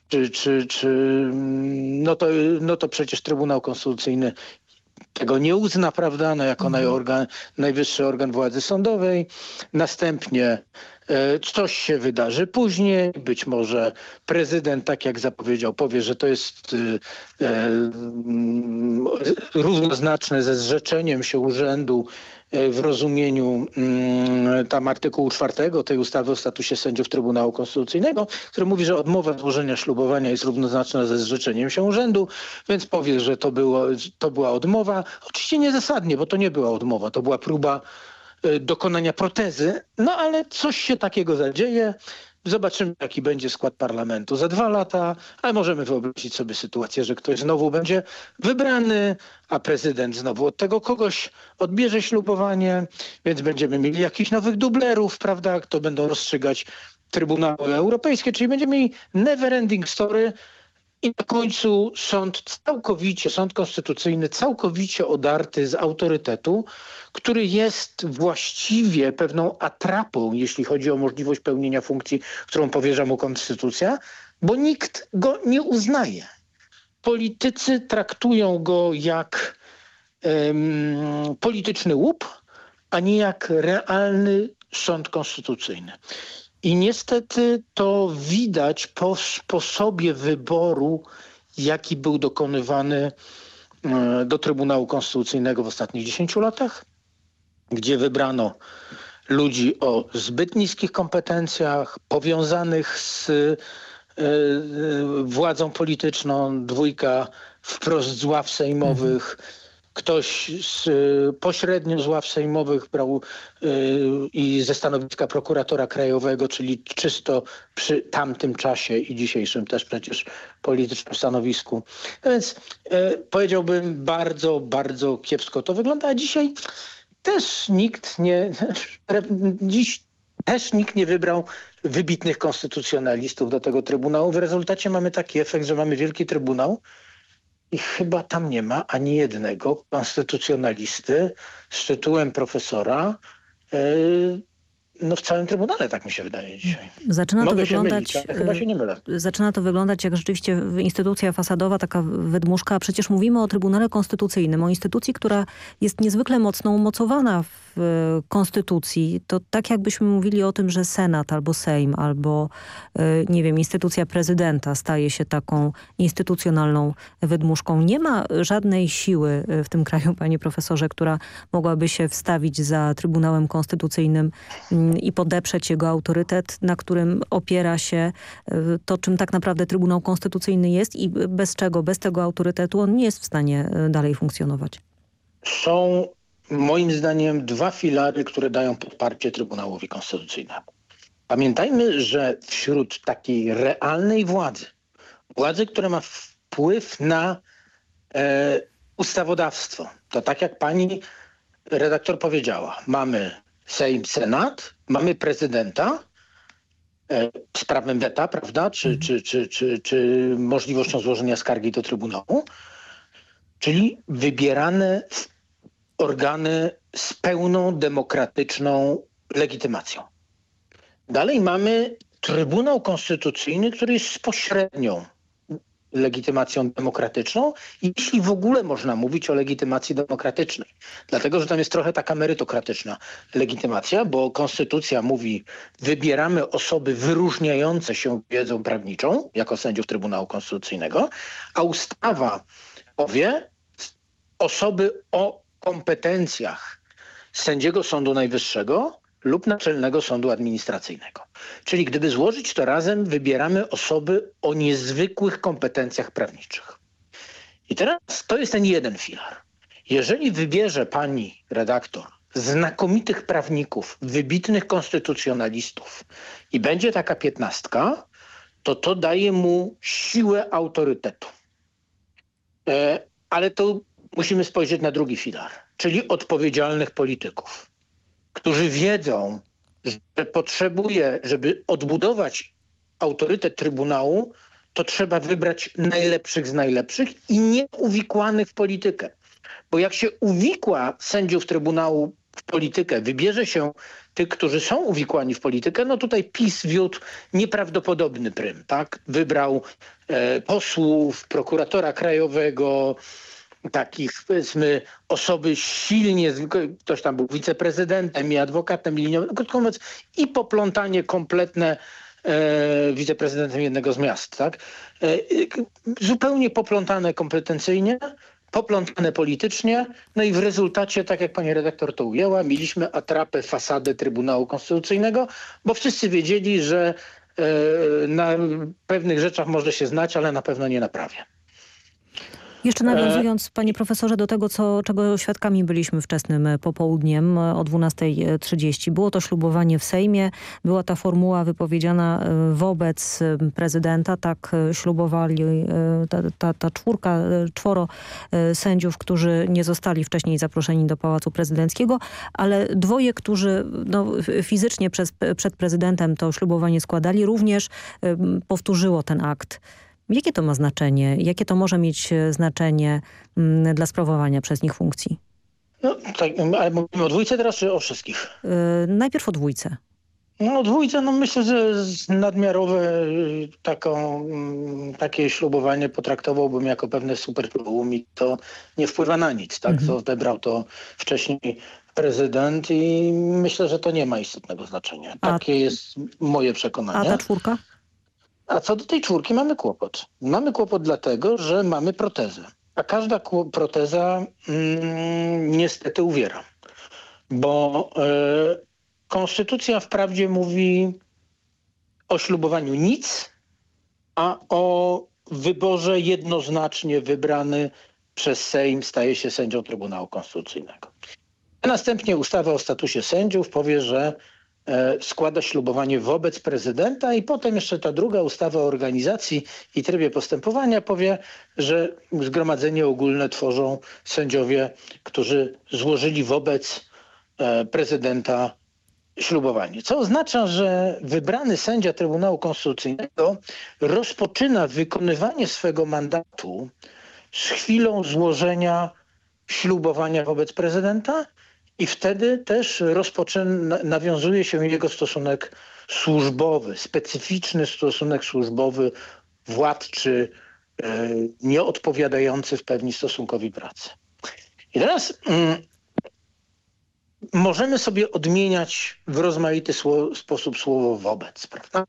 czy, czy, czy no, to, no to przecież Trybunał Konstytucyjny tego nie uzna, prawda, no jako mhm. najorgan, najwyższy organ władzy sądowej. Następnie E, coś się wydarzy później, być może prezydent, tak jak zapowiedział, powie, że to jest e, e, równoznaczne ze zrzeczeniem się urzędu w rozumieniu mm, tam artykułu czwartego tej ustawy o statusie sędziów Trybunału Konstytucyjnego, który mówi, że odmowa złożenia ślubowania jest równoznaczna ze zrzeczeniem się urzędu, więc powie, że to, było, to była odmowa. Oczywiście niezasadnie, bo to nie była odmowa, to była próba E, dokonania protezy, no ale coś się takiego zadzieje. Zobaczymy, jaki będzie skład parlamentu za dwa lata, ale możemy wyobrazić sobie sytuację, że ktoś znowu będzie wybrany, a prezydent znowu od tego kogoś odbierze ślubowanie, więc będziemy mieli jakichś nowych dublerów, prawda, kto będą rozstrzygać Trybunały Europejskie, czyli będziemy mieli never ending story, i na końcu sąd całkowicie, sąd konstytucyjny całkowicie odarty z autorytetu, który jest właściwie pewną atrapą, jeśli chodzi o możliwość pełnienia funkcji, którą powierza mu konstytucja, bo nikt go nie uznaje. Politycy traktują go jak um, polityczny łup, a nie jak realny sąd konstytucyjny. I niestety to widać po sposobie wyboru, jaki był dokonywany e, do Trybunału Konstytucyjnego w ostatnich 10 latach, gdzie wybrano ludzi o zbyt niskich kompetencjach, powiązanych z e, e, władzą polityczną, dwójka wprost z ław sejmowych, mhm ktoś z, pośrednio z ław sejmowych brał y, i ze stanowiska prokuratora krajowego, czyli czysto przy tamtym czasie i dzisiejszym też przecież politycznym stanowisku. No więc y, powiedziałbym bardzo, bardzo kiepsko to wygląda, a dzisiaj też nikt nie, dziś też nikt nie wybrał wybitnych konstytucjonalistów do tego Trybunału. W rezultacie mamy taki efekt, że mamy Wielki Trybunał, i chyba tam nie ma ani jednego konstytucjonalisty z tytułem profesora e, no w całym Trybunale, tak mi się wydaje dzisiaj. Zaczyna Mogę to wyglądać, mylić, chyba się nie mylę. Zaczyna to wyglądać jak rzeczywiście instytucja fasadowa, taka wydmuszka, a przecież mówimy o Trybunale Konstytucyjnym, o instytucji, która jest niezwykle mocno umocowana w konstytucji, to tak jakbyśmy mówili o tym, że Senat albo Sejm, albo e, nie wiem, instytucja prezydenta staje się taką instytucjonalną wydmuszką. Nie ma żadnej siły e, w tym kraju, panie profesorze, która mogłaby się wstawić za Trybunałem Konstytucyjnym i podeprzeć jego autorytet, na którym opiera się e, to, czym tak naprawdę Trybunał Konstytucyjny jest i bez czego, bez tego autorytetu on nie jest w stanie dalej funkcjonować. Są moim zdaniem dwa filary, które dają poparcie Trybunałowi Konstytucyjnemu. Pamiętajmy, że wśród takiej realnej władzy, władzy, która ma wpływ na e, ustawodawstwo, to tak jak pani redaktor powiedziała, mamy Sejm, Senat, mamy prezydenta e, z prawem weta, prawda, czy, mhm. czy, czy, czy, czy możliwością złożenia skargi do Trybunału, czyli wybierane organy z pełną demokratyczną legitymacją. Dalej mamy Trybunał Konstytucyjny, który jest pośrednią legitymacją demokratyczną, jeśli w ogóle można mówić o legitymacji demokratycznej. Dlatego, że tam jest trochę taka merytokratyczna legitymacja, bo konstytucja mówi, wybieramy osoby wyróżniające się wiedzą prawniczą jako sędziów Trybunału Konstytucyjnego, a ustawa powie, osoby o kompetencjach sędziego Sądu Najwyższego lub Naczelnego Sądu Administracyjnego. Czyli gdyby złożyć to razem, wybieramy osoby o niezwykłych kompetencjach prawniczych. I teraz to jest ten jeden filar. Jeżeli wybierze pani redaktor znakomitych prawników, wybitnych konstytucjonalistów i będzie taka piętnastka, to to daje mu siłę autorytetu. E, ale to musimy spojrzeć na drugi filar, czyli odpowiedzialnych polityków którzy wiedzą, że potrzebuje, żeby odbudować autorytet Trybunału, to trzeba wybrać najlepszych z najlepszych i nie uwikłanych w politykę. Bo jak się uwikła sędziów Trybunału w politykę, wybierze się tych, którzy są uwikłani w politykę, no tutaj PiS wiódł nieprawdopodobny prym, tak? Wybrał e, posłów, prokuratora krajowego, takich powiedzmy osoby silnie, ktoś tam był wiceprezydentem i adwokatem liniowym, krótko mówiąc i poplątanie kompletne e, wiceprezydentem jednego z miast. Tak? E, zupełnie poplątane kompetencyjnie, poplątane politycznie, no i w rezultacie, tak jak pani redaktor to ujęła, mieliśmy atrapę fasadę Trybunału Konstytucyjnego, bo wszyscy wiedzieli, że e, na pewnych rzeczach może się znać, ale na pewno nie na prawie. Jeszcze nawiązując, panie profesorze, do tego, co, czego świadkami byliśmy wczesnym e, popołudniem e, o 12.30. Było to ślubowanie w Sejmie, była ta formuła wypowiedziana e, wobec prezydenta, tak ślubowali ta, ta, ta czwórka, czworo sędziów, którzy nie zostali wcześniej zaproszeni do Pałacu Prezydenckiego, ale dwoje, którzy no, fizycznie przez, przed prezydentem to ślubowanie składali, również powtórzyło ten akt. Jakie to ma znaczenie? Jakie to może mieć e, znaczenie mm, dla sprawowania przez nich funkcji? No, tak, ale mówimy o dwójce teraz, czy o wszystkich? Yy, najpierw o dwójce. No dwójce, no myślę, że nadmiarowe taką, mm, takie ślubowanie potraktowałbym jako pewne superfluum i to nie wpływa na nic. Tak? Mhm. Odebrał to wcześniej prezydent i myślę, że to nie ma istotnego znaczenia. Takie a, jest moje przekonanie. A ta czwórka? A co do tej czwórki mamy kłopot. Mamy kłopot dlatego, że mamy protezę. A każda proteza mm, niestety uwiera. Bo y, konstytucja wprawdzie mówi o ślubowaniu nic, a o wyborze jednoznacznie wybrany przez Sejm staje się sędzią Trybunału Konstytucyjnego. A następnie ustawa o statusie sędziów powie, że składa ślubowanie wobec prezydenta i potem jeszcze ta druga ustawa o organizacji i trybie postępowania powie, że zgromadzenie ogólne tworzą sędziowie, którzy złożyli wobec e, prezydenta ślubowanie. Co oznacza, że wybrany sędzia Trybunału Konstytucyjnego rozpoczyna wykonywanie swego mandatu z chwilą złożenia ślubowania wobec prezydenta i wtedy też nawiązuje się jego stosunek służbowy, specyficzny stosunek służbowy, władczy, e, nieodpowiadający w pełni stosunkowi pracy. I teraz mm, możemy sobie odmieniać w rozmaity sposób słowo wobec, prawda?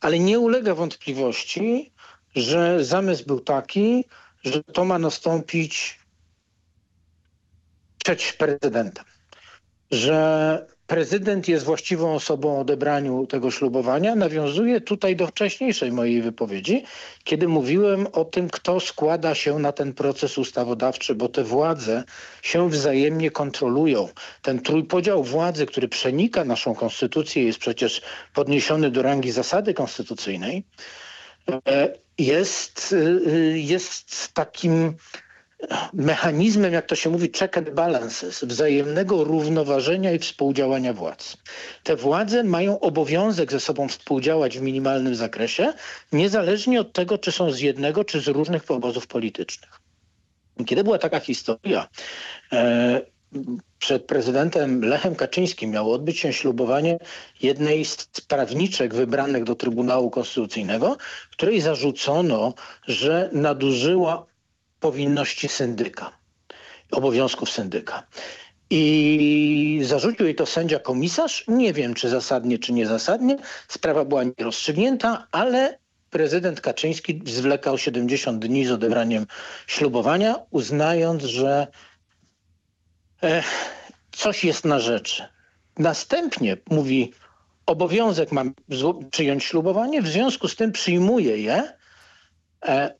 Ale nie ulega wątpliwości, że zamysł był taki, że to ma nastąpić przed prezydentem że prezydent jest właściwą osobą odebraniu tego ślubowania, nawiązuje tutaj do wcześniejszej mojej wypowiedzi, kiedy mówiłem o tym, kto składa się na ten proces ustawodawczy, bo te władze się wzajemnie kontrolują. Ten trójpodział władzy, który przenika naszą konstytucję, jest przecież podniesiony do rangi zasady konstytucyjnej, e, jest, e, jest takim mechanizmem, jak to się mówi, check and balances, wzajemnego równoważenia i współdziałania władz. Te władze mają obowiązek ze sobą współdziałać w minimalnym zakresie, niezależnie od tego, czy są z jednego, czy z różnych obozów politycznych. Kiedy była taka historia, e, przed prezydentem Lechem Kaczyńskim miało odbyć się ślubowanie jednej z prawniczek wybranych do Trybunału Konstytucyjnego, której zarzucono, że nadużyła powinności syndyka, obowiązków syndyka. I zarzucił jej to sędzia komisarz. Nie wiem, czy zasadnie, czy niezasadnie. Sprawa była nierozstrzygnięta, ale prezydent Kaczyński zwlekał 70 dni z odebraniem ślubowania, uznając, że e, coś jest na rzeczy. Następnie mówi, obowiązek mam przyjąć ślubowanie, w związku z tym przyjmuję je, e,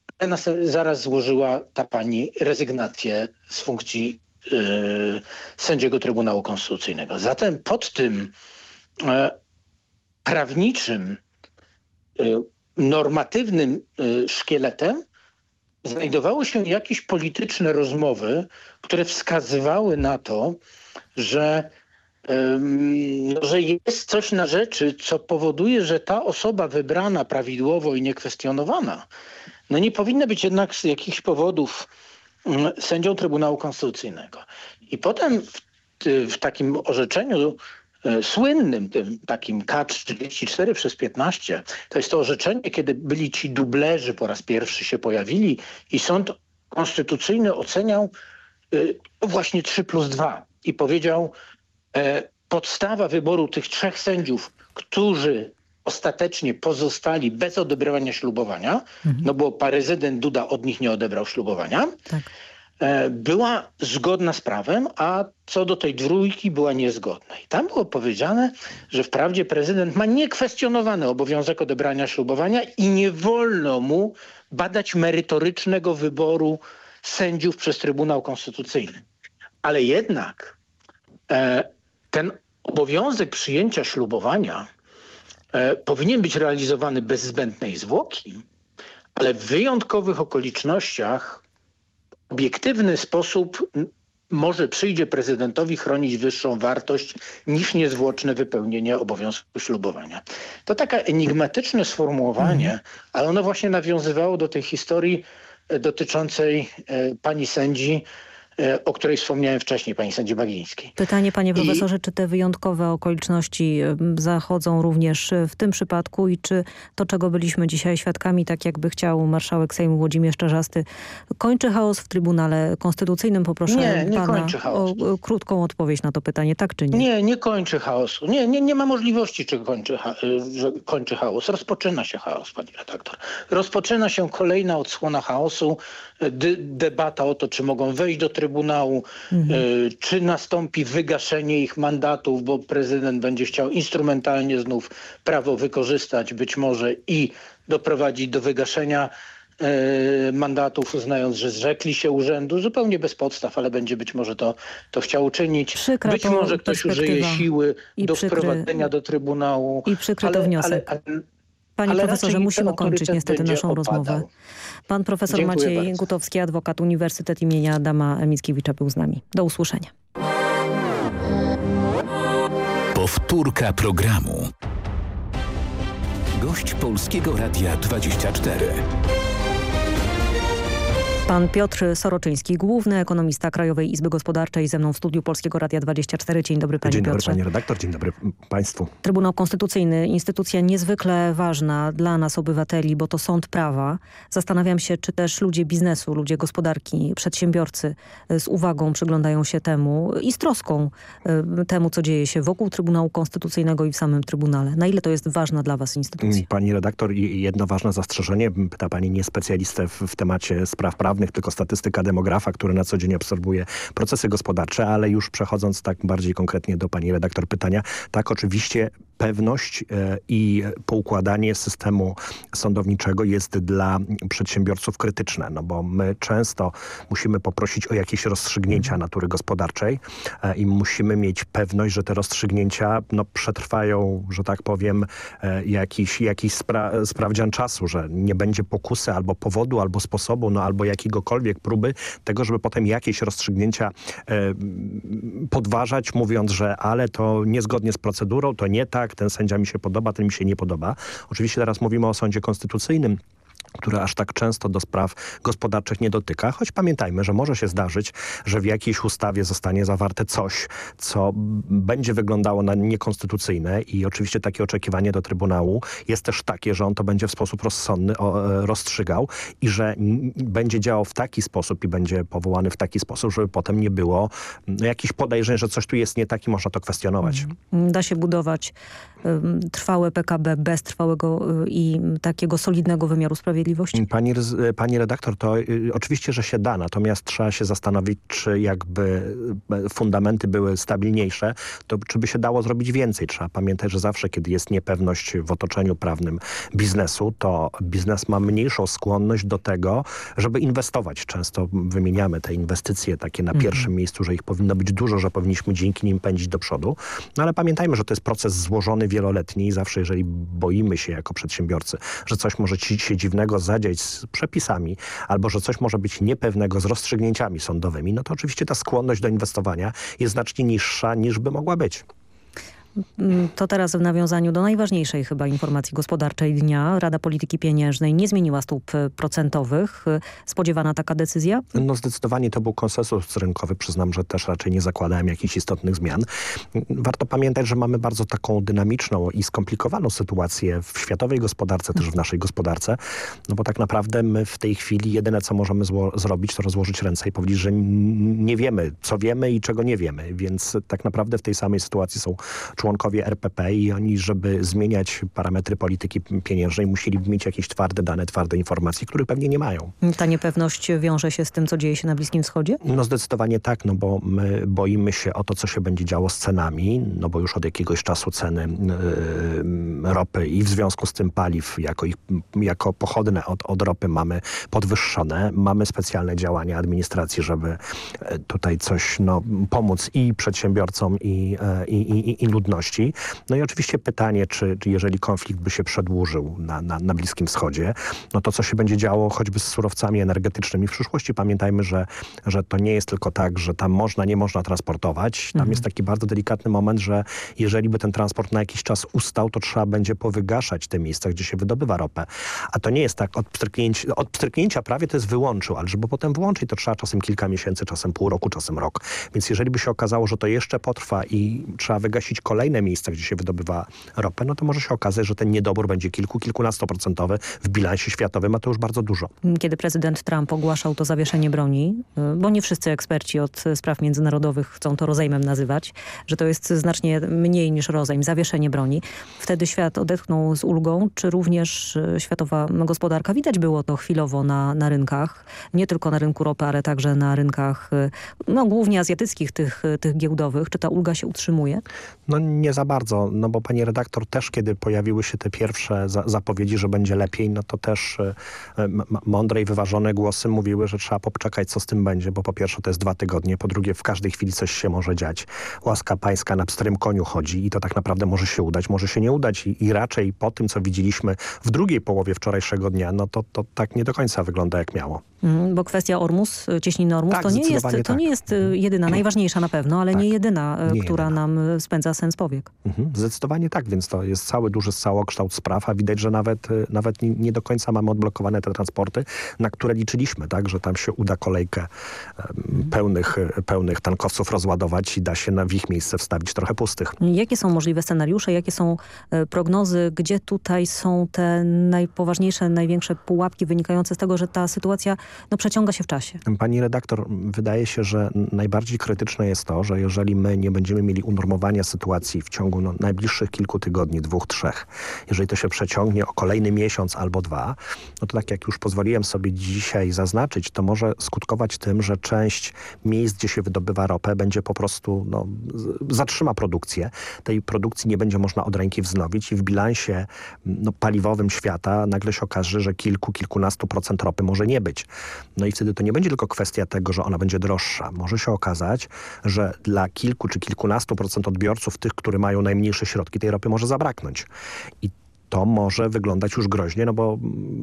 zaraz złożyła ta pani rezygnację z funkcji y, sędziego Trybunału Konstytucyjnego. Zatem pod tym y, prawniczym, y, normatywnym szkieletem znajdowały się jakieś polityczne rozmowy, które wskazywały na to, że, że jest coś na rzeczy, co powoduje, że ta osoba wybrana prawidłowo i niekwestionowana no nie powinna być jednak z jakichś powodów mm, sędzią Trybunału Konstytucyjnego. I potem w, w takim orzeczeniu e, słynnym, tym takim K34 przez 15, to jest to orzeczenie, kiedy byli ci dublerzy po raz pierwszy się pojawili i sąd konstytucyjny oceniał e, właśnie 3 plus 2 i powiedział e, podstawa wyboru tych trzech sędziów, którzy ostatecznie pozostali bez odebrania ślubowania, mhm. no bo prezydent Duda od nich nie odebrał ślubowania, tak. E, była zgodna z prawem, a co do tej dwójki była niezgodna. I tam było powiedziane, że wprawdzie prezydent ma niekwestionowany obowiązek odebrania ślubowania i nie wolno mu badać merytorycznego wyboru sędziów przez Trybunał Konstytucyjny. Ale jednak e, ten obowiązek przyjęcia ślubowania powinien być realizowany bez zbędnej zwłoki, ale w wyjątkowych okolicznościach obiektywny sposób może przyjdzie prezydentowi chronić wyższą wartość niż niezwłoczne wypełnienie obowiązku ślubowania. To takie enigmatyczne sformułowanie, mhm. ale ono właśnie nawiązywało do tej historii e, dotyczącej e, pani sędzi, E, o której wspomniałem wcześniej, pani sędzi Bagińskiej. Pytanie, panie profesorze, I... czy te wyjątkowe okoliczności zachodzą również w tym przypadku i czy to, czego byliśmy dzisiaj świadkami, tak jakby chciał marszałek Sejmu Włodzimierz Czarzasty, kończy chaos w Trybunale Konstytucyjnym? Poproszę nie, nie pana o, o krótką odpowiedź na to pytanie, tak czy nie? Nie, nie kończy chaosu. Nie, nie, nie ma możliwości, czy kończy, że kończy chaos. Rozpoczyna się chaos, pani redaktor. Rozpoczyna się kolejna odsłona chaosu, debata o to, czy mogą wejść do Trybunału, mhm. E, czy nastąpi wygaszenie ich mandatów, bo prezydent będzie chciał instrumentalnie znów prawo wykorzystać być może i doprowadzić do wygaszenia e, mandatów, uznając, że zrzekli się urzędu, zupełnie bez podstaw, ale będzie być może to, to chciał uczynić. Przykra być może ktoś użyje siły do przykry, wprowadzenia do Trybunału. I przykry ale, to wniosek. Ale, ale, Panie profesorze, musimy kończyć niestety naszą opadał. rozmowę. Pan profesor Dziękuję Maciej bardzo. Gutowski, adwokat Uniwersytet imienia Adama Mickiewicza był z nami. Do usłyszenia. Powtórka programu. Gość Polskiego Radia 24. Pan Piotr Soroczyński, główny ekonomista Krajowej Izby Gospodarczej ze mną w studiu Polskiego Radia 24. Dzień dobry panie Dzień dobry Piotrze. pani redaktor, dzień dobry państwu. Trybunał Konstytucyjny, instytucja niezwykle ważna dla nas obywateli, bo to sąd prawa. Zastanawiam się, czy też ludzie biznesu, ludzie gospodarki, przedsiębiorcy z uwagą przyglądają się temu i z troską y, temu, co dzieje się wokół Trybunału Konstytucyjnego i w samym Trybunale. Na ile to jest ważna dla was instytucja? Pani redaktor, jedno ważne zastrzeżenie. Pyta pani nie specjalistę w, w temacie spraw prawnych tylko statystyka demografa, który na co dzień obserwuje procesy gospodarcze, ale już przechodząc tak bardziej konkretnie do pani redaktor pytania, tak oczywiście pewność e, i poukładanie systemu sądowniczego jest dla przedsiębiorców krytyczne, no bo my często musimy poprosić o jakieś rozstrzygnięcia mhm. natury gospodarczej e, i musimy mieć pewność, że te rozstrzygnięcia no, przetrwają, że tak powiem, e, jakiś, jakiś spra sprawdzian czasu, że nie będzie pokusy albo powodu, albo sposobu, no albo jakiegokolwiek próby tego, żeby potem jakieś rozstrzygnięcia podważać, mówiąc, że ale to niezgodnie z procedurą, to nie tak, ten sędzia mi się podoba, ten mi się nie podoba. Oczywiście teraz mówimy o sądzie konstytucyjnym, które aż tak często do spraw gospodarczych nie dotyka, choć pamiętajmy, że może się zdarzyć, że w jakiejś ustawie zostanie zawarte coś, co będzie wyglądało na niekonstytucyjne i oczywiście takie oczekiwanie do Trybunału jest też takie, że on to będzie w sposób rozsądny e, rozstrzygał i że będzie działał w taki sposób i będzie powołany w taki sposób, żeby potem nie było jakichś podejrzeń, że coś tu jest nie tak i można to kwestionować. Da się budować trwałe PKB bez trwałego y, i takiego solidnego wymiaru sprawiedliwości? Pani, pani redaktor, to y, oczywiście, że się da, natomiast trzeba się zastanowić, czy jakby y, fundamenty były stabilniejsze, to czy by się dało zrobić więcej. Trzeba pamiętać, że zawsze, kiedy jest niepewność w otoczeniu prawnym biznesu, to biznes ma mniejszą skłonność do tego, żeby inwestować. Często wymieniamy te inwestycje takie na mhm. pierwszym miejscu, że ich powinno być dużo, że powinniśmy dzięki nim pędzić do przodu. No ale pamiętajmy, że to jest proces złożony wieloletni i zawsze jeżeli boimy się jako przedsiębiorcy, że coś może ci się dziwnego zadziać z przepisami albo że coś może być niepewnego z rozstrzygnięciami sądowymi, no to oczywiście ta skłonność do inwestowania jest znacznie niższa niż by mogła być. Mm, to teraz w nawiązaniu do najważniejszej chyba informacji gospodarczej dnia. Rada Polityki Pieniężnej nie zmieniła stóp e, procentowych. E, spodziewana taka decyzja? No zdecydowanie to był konsensus rynkowy. Przyznam, że też raczej nie zakładałem jakichś istotnych zmian. Warto pamiętać, że mamy bardzo taką dynamiczną i skomplikowaną sytuację w światowej gospodarce, też w naszej gospodarce. No bo tak naprawdę my w tej chwili jedyne, co możemy zrobić, to rozłożyć ręce i powiedzieć, że nie wiemy, co wiemy i czego nie wiemy. Więc tak naprawdę w tej samej sytuacji są członkowie RPP i oni, żeby zmieniać parametry polityki pieniężnej, musieliby mieć jakieś twarde dane, twarde informacje, których pewnie nie mają. Ta niepewność wiąże się z tym, co dzieje się na Bliskim Wschodzie? No zdecydowanie tak, no bo my boimy się o to, co się będzie działo z cenami, no bo już od jakiegoś czasu ceny yy, ropy i w związku z tym paliw jako, ich, jako pochodne od, od ropy mamy podwyższone. Mamy specjalne działania administracji, żeby e, tutaj coś no, pomóc i przedsiębiorcom i, e, i, i, i ludności No i oczywiście pytanie, czy, czy jeżeli konflikt by się przedłużył na, na, na, Bliskim Wschodzie, no to co się będzie działo choćby z surowcami energetycznymi w przyszłości. Pamiętajmy, że, że to nie jest tylko tak, że tam można, nie można transportować. Tam mhm. jest taki bardzo delikatny moment, że jeżeli by ten transport na jakiś czas ustał, to trzeba będzie powygaszać te miejsca, gdzie się wydobywa ropę. A to nie jest tak, od pstryknięcia, od pstryknięcia prawie to jest wyłączył, ale żeby potem włączyć, to trzeba czasem kilka miesięcy, czasem pół roku, czasem rok. Więc jeżeli by się okazało, że to jeszcze potrwa i trzeba wygasić kolejne kolejne miejsca, gdzie się wydobywa ropę, no to może się okazać, że ten niedobór będzie kilku, kilkunastoprocentowy w bilansie światowym, a to już bardzo dużo. Kiedy prezydent Trump ogłaszał to zawieszenie broni, y, bo nie wszyscy eksperci od spraw międzynarodowych chcą to rozejmem nazywać, że to jest znacznie mniej niż rozejm, zawieszenie broni. Wtedy świat odetchnął z ulgą, czy również y, światowa gospodarka, widać było to chwilowo na, na rynkach, nie tylko na rynku ropy, ale także na rynkach, y, no głównie azjatyckich, tych, tych giełdowych. Czy ta ulga się utrzymuje? No nie za bardzo, no bo pani redaktor też, kiedy pojawiły się te pierwsze za zapowiedzi, że będzie lepiej, no to też y, mądre i wyważone głosy mówiły, że trzeba poczekać, co z tym będzie, bo po pierwsze to jest dwa tygodnie, po drugie w każdej chwili coś się może dziać. Łaska pańska na pstrym koniu chodzi i to tak naprawdę może się udać, może się nie udać i, i raczej po tym, co widzieliśmy w drugiej połowie wczorajszego dnia, no to, to tak nie do końca wygląda jak miało. Mm, bo kwestia Ormus, cieśniny Ormus, tak, to, nie jest, to tak. nie jest jedyna, najważniejsza na pewno, ale tak. nie jedyna, nie która jedyna. nam spędza sens powiek. Mhm, zdecydowanie tak, więc to jest cały duży całokształt spraw, a widać, że nawet, nawet nie, nie, do końca mamy odblokowane te transporty, na które liczyliśmy, tak, że tam się uda kolejkę um, pełnych, pełnych tankowców rozładować i da się na w ich miejsce wstawić trochę pustych. Jakie są możliwe scenariusze, jakie są e, prognozy, gdzie tutaj są te najpoważniejsze, największe pułapki wynikające z tego, że ta sytuacja no, przeciąga się w czasie? Pani redaktor, wydaje się, że najbardziej krytyczne jest to, że jeżeli my nie będziemy mieli unormowania sytuacji w ciągu no, najbliższych kilku tygodni, dwóch, trzech, jeżeli to się przeciągnie o kolejny miesiąc albo dwa, no to tak jak już pozwoliłem sobie dzisiaj zaznaczyć, to może skutkować tym, że część miejsc, gdzie się wydobywa ropę, będzie po prostu, no, zatrzyma produkcję. Tej produkcji nie będzie można od ręki wznowić i w bilansie no, paliwowym świata nagle się okaże, że kilku, kilkunastu procent ropy może nie być. No i wtedy to nie będzie tylko kwestia tego, że ona będzie droższa. Może się okazać, że dla kilku czy kilkunastu procent odbiorców, tych, którzy mają najmniejsze środki, tej ropy może zabraknąć. I to może wyglądać już groźnie, no bo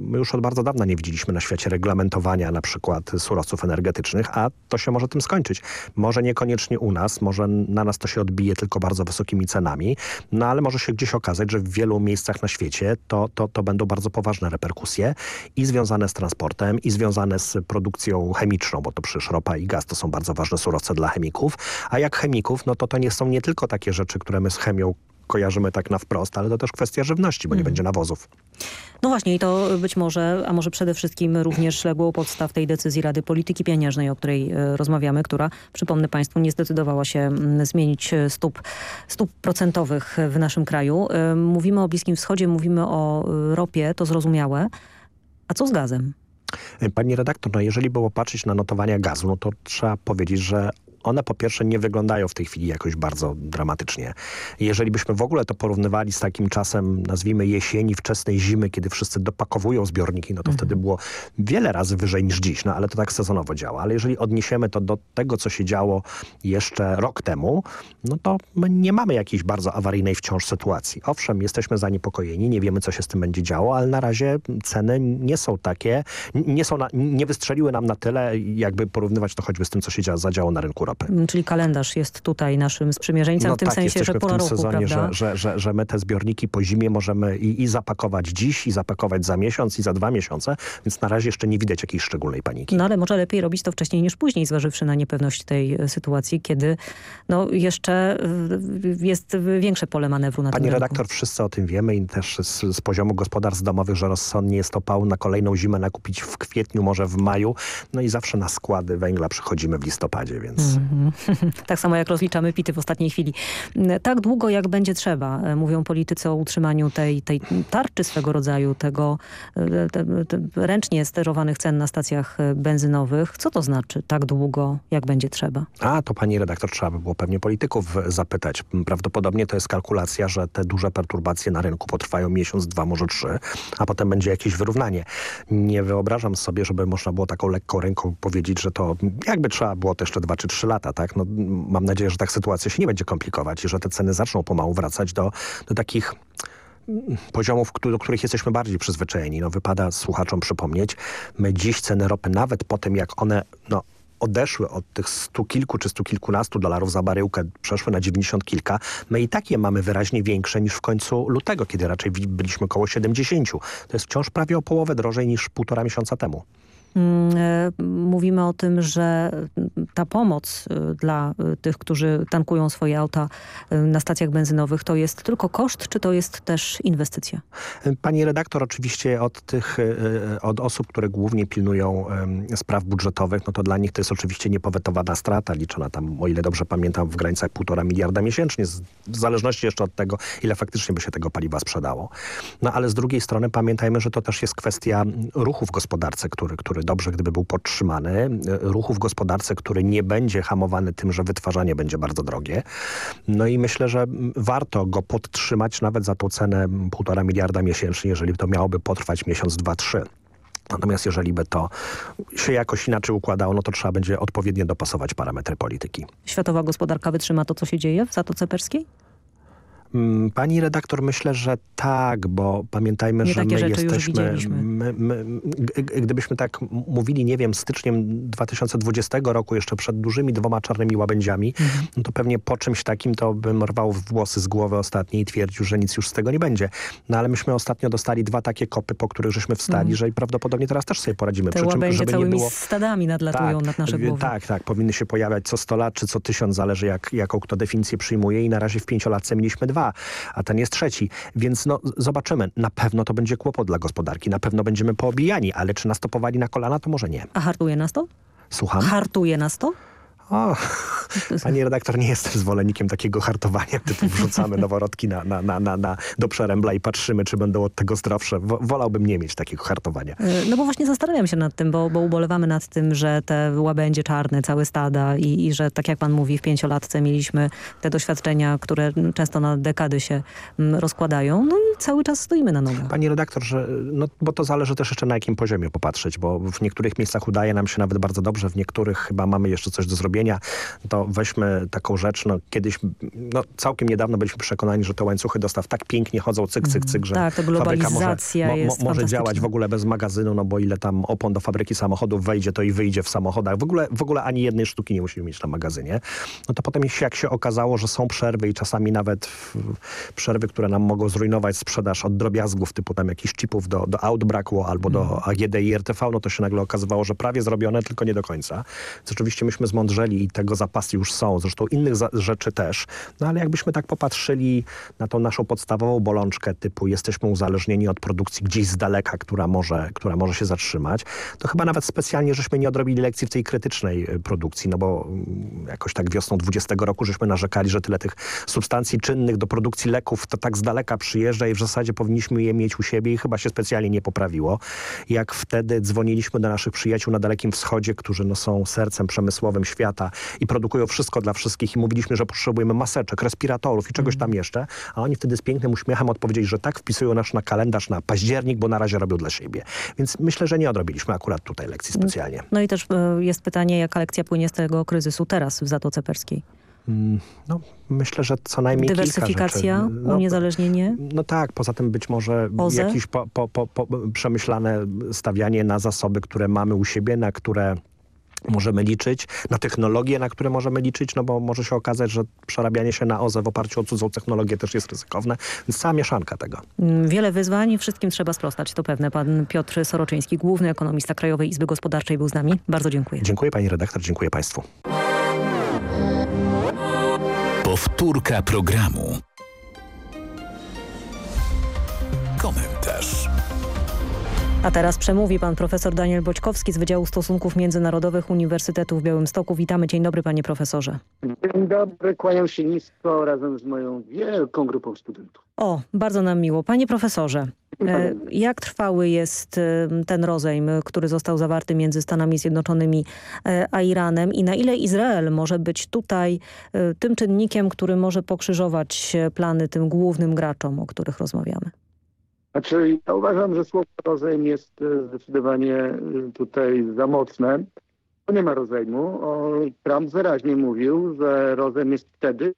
my już od bardzo dawna nie widzieliśmy na świecie reglamentowania na przykład surowców energetycznych, a to się może tym skończyć. Może niekoniecznie u nas, może na nas to się odbije tylko bardzo wysokimi cenami, no ale może się gdzieś okazać, że w wielu miejscach na świecie to, to, to będą bardzo poważne reperkusje i związane z transportem, i związane z produkcją chemiczną, bo to przecież ropa i gaz to są bardzo ważne surowce dla chemików, a jak chemików, no to to nie są nie tylko takie rzeczy, które my z chemią kojarzymy tak na wprost, ale to też kwestia żywności, bo nie będzie nawozów. No właśnie i to być może, a może przede wszystkim również legło podstaw tej decyzji Rady Polityki Pieniężnej, o której e, rozmawiamy, która, przypomnę Państwu, nie zdecydowała się mm, zmienić e, stóp, stóp procentowych w naszym kraju. E, Mówimy o Bliskim Wschodzie, mówimy o ropie, to zrozumiałe. A co z gazem? Pani redaktor, no jeżeli było patrzeć na notowania gazu, no to trzeba powiedzieć, że one po pierwsze nie wyglądają w tej chwili jakoś bardzo dramatycznie. Jeżeli byśmy w ogóle to porównywali z takim czasem, nazwijmy jesieni, wczesnej zimy, kiedy wszyscy dopakowują zbiorniki, no to wtedy było wiele razy wyżej niż dziś, no ale to tak sezonowo działa. Ale jeżeli odniesiemy to do tego, co się działo jeszcze rok temu, no to nie mamy jakiejś bardzo awaryjnej wciąż sytuacji. Owszem, jesteśmy zaniepokojeni, nie wiemy, co się z tym będzie działo, ale na razie ceny nie są takie, nie, są na, nie wystrzeliły nam na tyle, jakby porównywać to choćby z tym, co się dzia- zadziało na rynku ropy. Mm, Czyli kalendarz jest tutaj naszym sprzymierzeńcem w tym tak, sensie, że jesteśmy w pora tym roku, sezonie, że, że, że, że my te zbiorniki po zimie możemy i, i zapakować dziś, i zapakować za miesiąc, i za dwa miesiące, więc na razie jeszcze nie widać jakiejś szczególnej paniki. No ale może lepiej robić to wcześniej niż później, zważywszy na niepewność tej e, sytuacji, kiedy no, jeszcze e, jest większe pole manewru na Pani tym rynku. redaktor, wszyscy o tym wiemy i też z, z poziomu gospodarstw domowych, że rozsądnie jest opał na kolejną zimę nakupić w kwietniu, może w maju. No i zawsze na składy węgla przychodzimy w listopadzie, więc... Mhm. tak samo jak rozliczamy pity w ostatniej chwili. Tak długo jak będzie trzeba, e, mówią politycy o utrzymaniu tej, tej tarczy swego rodzaju, tego e, te, te ręcznie sterowanych cen na stacjach e, benzynowych. Co to znaczy tak długo jak będzie trzeba? A, to pani redaktor trzeba by było pewnie polityków zapytać. Prawdopodobnie to jest kalkulacja, że te duże perturbacje na rynku potrwają miesiąc, dwa, może trzy, a potem będzie jakieś wyrównanie. Nie wyobrażam sobie, żeby można było taką lekką ręką powiedzieć, że to jakby trzeba było to jeszcze dwa czy trzy lata, tak? No, mam nadzieję, że tak sytuacja się nie będzie komplikować i że te ceny zaczną pomału wracać do, do takich poziomów, któ- do których jesteśmy bardziej przyzwyczajeni. No, wypada słuchaczom przypomnieć, my dziś ceny ropy, nawet po tym jak one no, odeszły od tych stu kilku czy stu kilkunastu dolarów za baryłkę, przeszły na 90 kilka, my i tak je mamy wyraźnie większe niż w końcu lutego, kiedy raczej byliśmy około 70. To jest wciąż prawie o połowę drożej niż półtora miesiąca temu. Mm, e, Mówimy o tym, że ta pomoc e, dla e, tych, którzy tankują swoje auta e, na stacjach benzynowych, to jest tylko koszt, czy to jest też inwestycja? Pani redaktor, oczywiście od tych, od osób, które głównie pilnują spraw budżetowych, no to dla nich to jest oczywiście niepowetowana strata, liczona tam, o ile dobrze pamiętam, w granicach półtora miliarda miesięcznie, w zależności jeszcze od tego, ile faktycznie by się tego paliwa sprzedało. No ale z drugiej strony pamiętajmy, że to też jest kwestia ruchu w gospodarce, który, który dobrze, gdyby był podtrzymany, e, ruchu w gospodarce, który nie będzie hamowany tym, że wytwarzanie będzie bardzo drogie. No i myślę, że warto go podtrzymać nawet za tą cenę mm, półtora miliarda miesięcznie, jeżeli to miałoby potrwać miesiąc, dwa, trzy. Natomiast jeżeli by to się jakoś inaczej układało, no to trzeba będzie odpowiednio dopasować parametry polityki. Światowa gospodarka wytrzyma to, co się dzieje w Zatoce Perskiej? Mm, Pani redaktor, myślę, że tak, bo pamiętajmy, Nie że my jesteśmy, my, my, gdybyśmy tak mówili, nie wiem, styczniem 2020 roku, jeszcze przed dużymi dwoma czarnymi łabędziami, Mhm. no to pewnie po czymś takim to bym rwał włosy z głowy ostatniej i twierdził, że nic już z tego nie będzie. No ale myśmy ostatnio dostali dwa takie kopy, po których żeśmy wstali, Mhm. że prawdopodobnie teraz też sobie poradzimy. Te Przy czym, żeby nie całymi było... stadami nadlatują nad nasze głowy. Tak, tak. Powinny się pojawiać co 100 lat, czy co 1000, zależy jak, jaką kto definicję przyjmuje i na razie w pięciolatce mieliśmy dwa, a ten jest trzeci. Więc no, zobaczymy. Na pewno to będzie kłopot dla gospodarki, na pewno będziemy poobijani, ale czy nas to powali na kolana, to może nie. A hartuje nas to? Słucham? Hartuje nas to? O, pani redaktor, nie jestem zwolennikiem takiego hartowania, typu wrzucamy noworodki na, na, na, na, na, do przerębla i patrzymy, czy będą od tego zdrowsze. Wo- Wolałbym nie mieć takiego hartowania. E, No bo właśnie zastanawiam się nad tym, bo, bo ubolewamy nad tym, że te łabędzie czarne, całe stada i, i że tak jak pan mówi, w pięciolatce mieliśmy te doświadczenia, które często na dekady się mm, rozkładają. No i cały czas stoimy na nogach. Pani redaktor, że, no, bo to zależy też jeszcze na jakim poziomie popatrzeć, bo w niektórych miejscach udaje nam się nawet bardzo dobrze, w niektórych chyba mamy jeszcze coś do zrobienia. To weźmy taką rzecz, no kiedyś, no całkiem niedawno byliśmy przekonani, że te łańcuchy dostaw tak pięknie chodzą cyk, cyk, cyk, że Tak, ta fabryka może, jest może działać w ogóle bez magazynu, no bo ile tam opon do fabryki samochodów wejdzie, to i wyjdzie w samochodach. W ogóle, w ogóle ani jednej sztuki nie musimy mieć na magazynie. No to potem jak się okazało, że są przerwy i czasami nawet przerwy, które nam mogą zrujnować sprzedaż od drobiazgów, typu tam jakichś chipów do, do aut brakło albo do AGD i RTV, no to się nagle okazywało, że prawie zrobione, tylko nie do końca. Więc oczywiście myśmy zmądrzeli i tego zapasy już są, zresztą innych rzeczy też. No ale jakbyśmy tak popatrzyli na tą naszą podstawową bolączkę typu jesteśmy uzależnieni od produkcji gdzieś z daleka, która może, która może się zatrzymać, to chyba nawet specjalnie żeśmy nie odrobili lekcji w tej krytycznej y, produkcji, no bo mm, jakoś tak wiosną 20 roku żeśmy narzekali, że tyle tych substancji czynnych do produkcji leków to tak z daleka przyjeżdża i w zasadzie powinniśmy je mieć u siebie i chyba się specjalnie nie poprawiło. Jak wtedy dzwoniliśmy do naszych przyjaciół na Dalekim Wschodzie, którzy no, są sercem przemysłowym świata i produkują wszystko dla wszystkich i mówiliśmy, że potrzebujemy maseczek, respiratorów i czegoś tam jeszcze, a oni wtedy z pięknym uśmiechem odpowiedzieli, że tak wpisują nasz na kalendarz na październik, bo na razie robią dla siebie. Więc myślę, że nie odrobiliśmy akurat tutaj lekcji specjalnie. No i też y, jest pytanie, jaka lekcja płynie z tego kryzysu teraz w Zatoce Perskiej. Mm, No, myślę, że co najmniej Dywersyfikacja. No, uniezależnienie. No tak, poza tym być może OZE? jakieś po, po, po przemyślane stawianie na zasoby, które mamy u siebie, na które możemy liczyć, na technologie, na które możemy liczyć, no bo może się okazać, że przerabianie się na OZE w oparciu o cudzą technologię też jest ryzykowne, więc cała mieszanka tego. Mm, Wiele wyzwań, wszystkim trzeba sprostać, to pewne. Pan Piotr Soroczyński, główny ekonomista Krajowej Izby Gospodarczej był z nami. Bardzo dziękuję. Dziękuję pani redaktor, dziękuję państwu. Powtórka programu. Komentarz. A teraz przemówi pan profesor Daniel Boćkowski z Wydziału Stosunków Międzynarodowych Uniwersytetu w Białymstoku. Witamy. Dzień dobry panie profesorze. Dzień dobry, kłaniam się nisko razem z moją wielką grupą studentów. O, bardzo nam miło. Panie profesorze, e, jak trwały jest e, ten rozejm, który został zawarty między Stanami Zjednoczonymi e, a Iranem i na ile Izrael może być tutaj tym czynnikiem, który może pokrzyżować plany tym głównym graczom, o których rozmawiamy? Znaczy, ja uważam, że słowo rozejm jest e, zdecydowanie e, tutaj za mocne. To nie ma rozejmu. O, Trump wyraźnie mówił, że rozejm jest wtedy,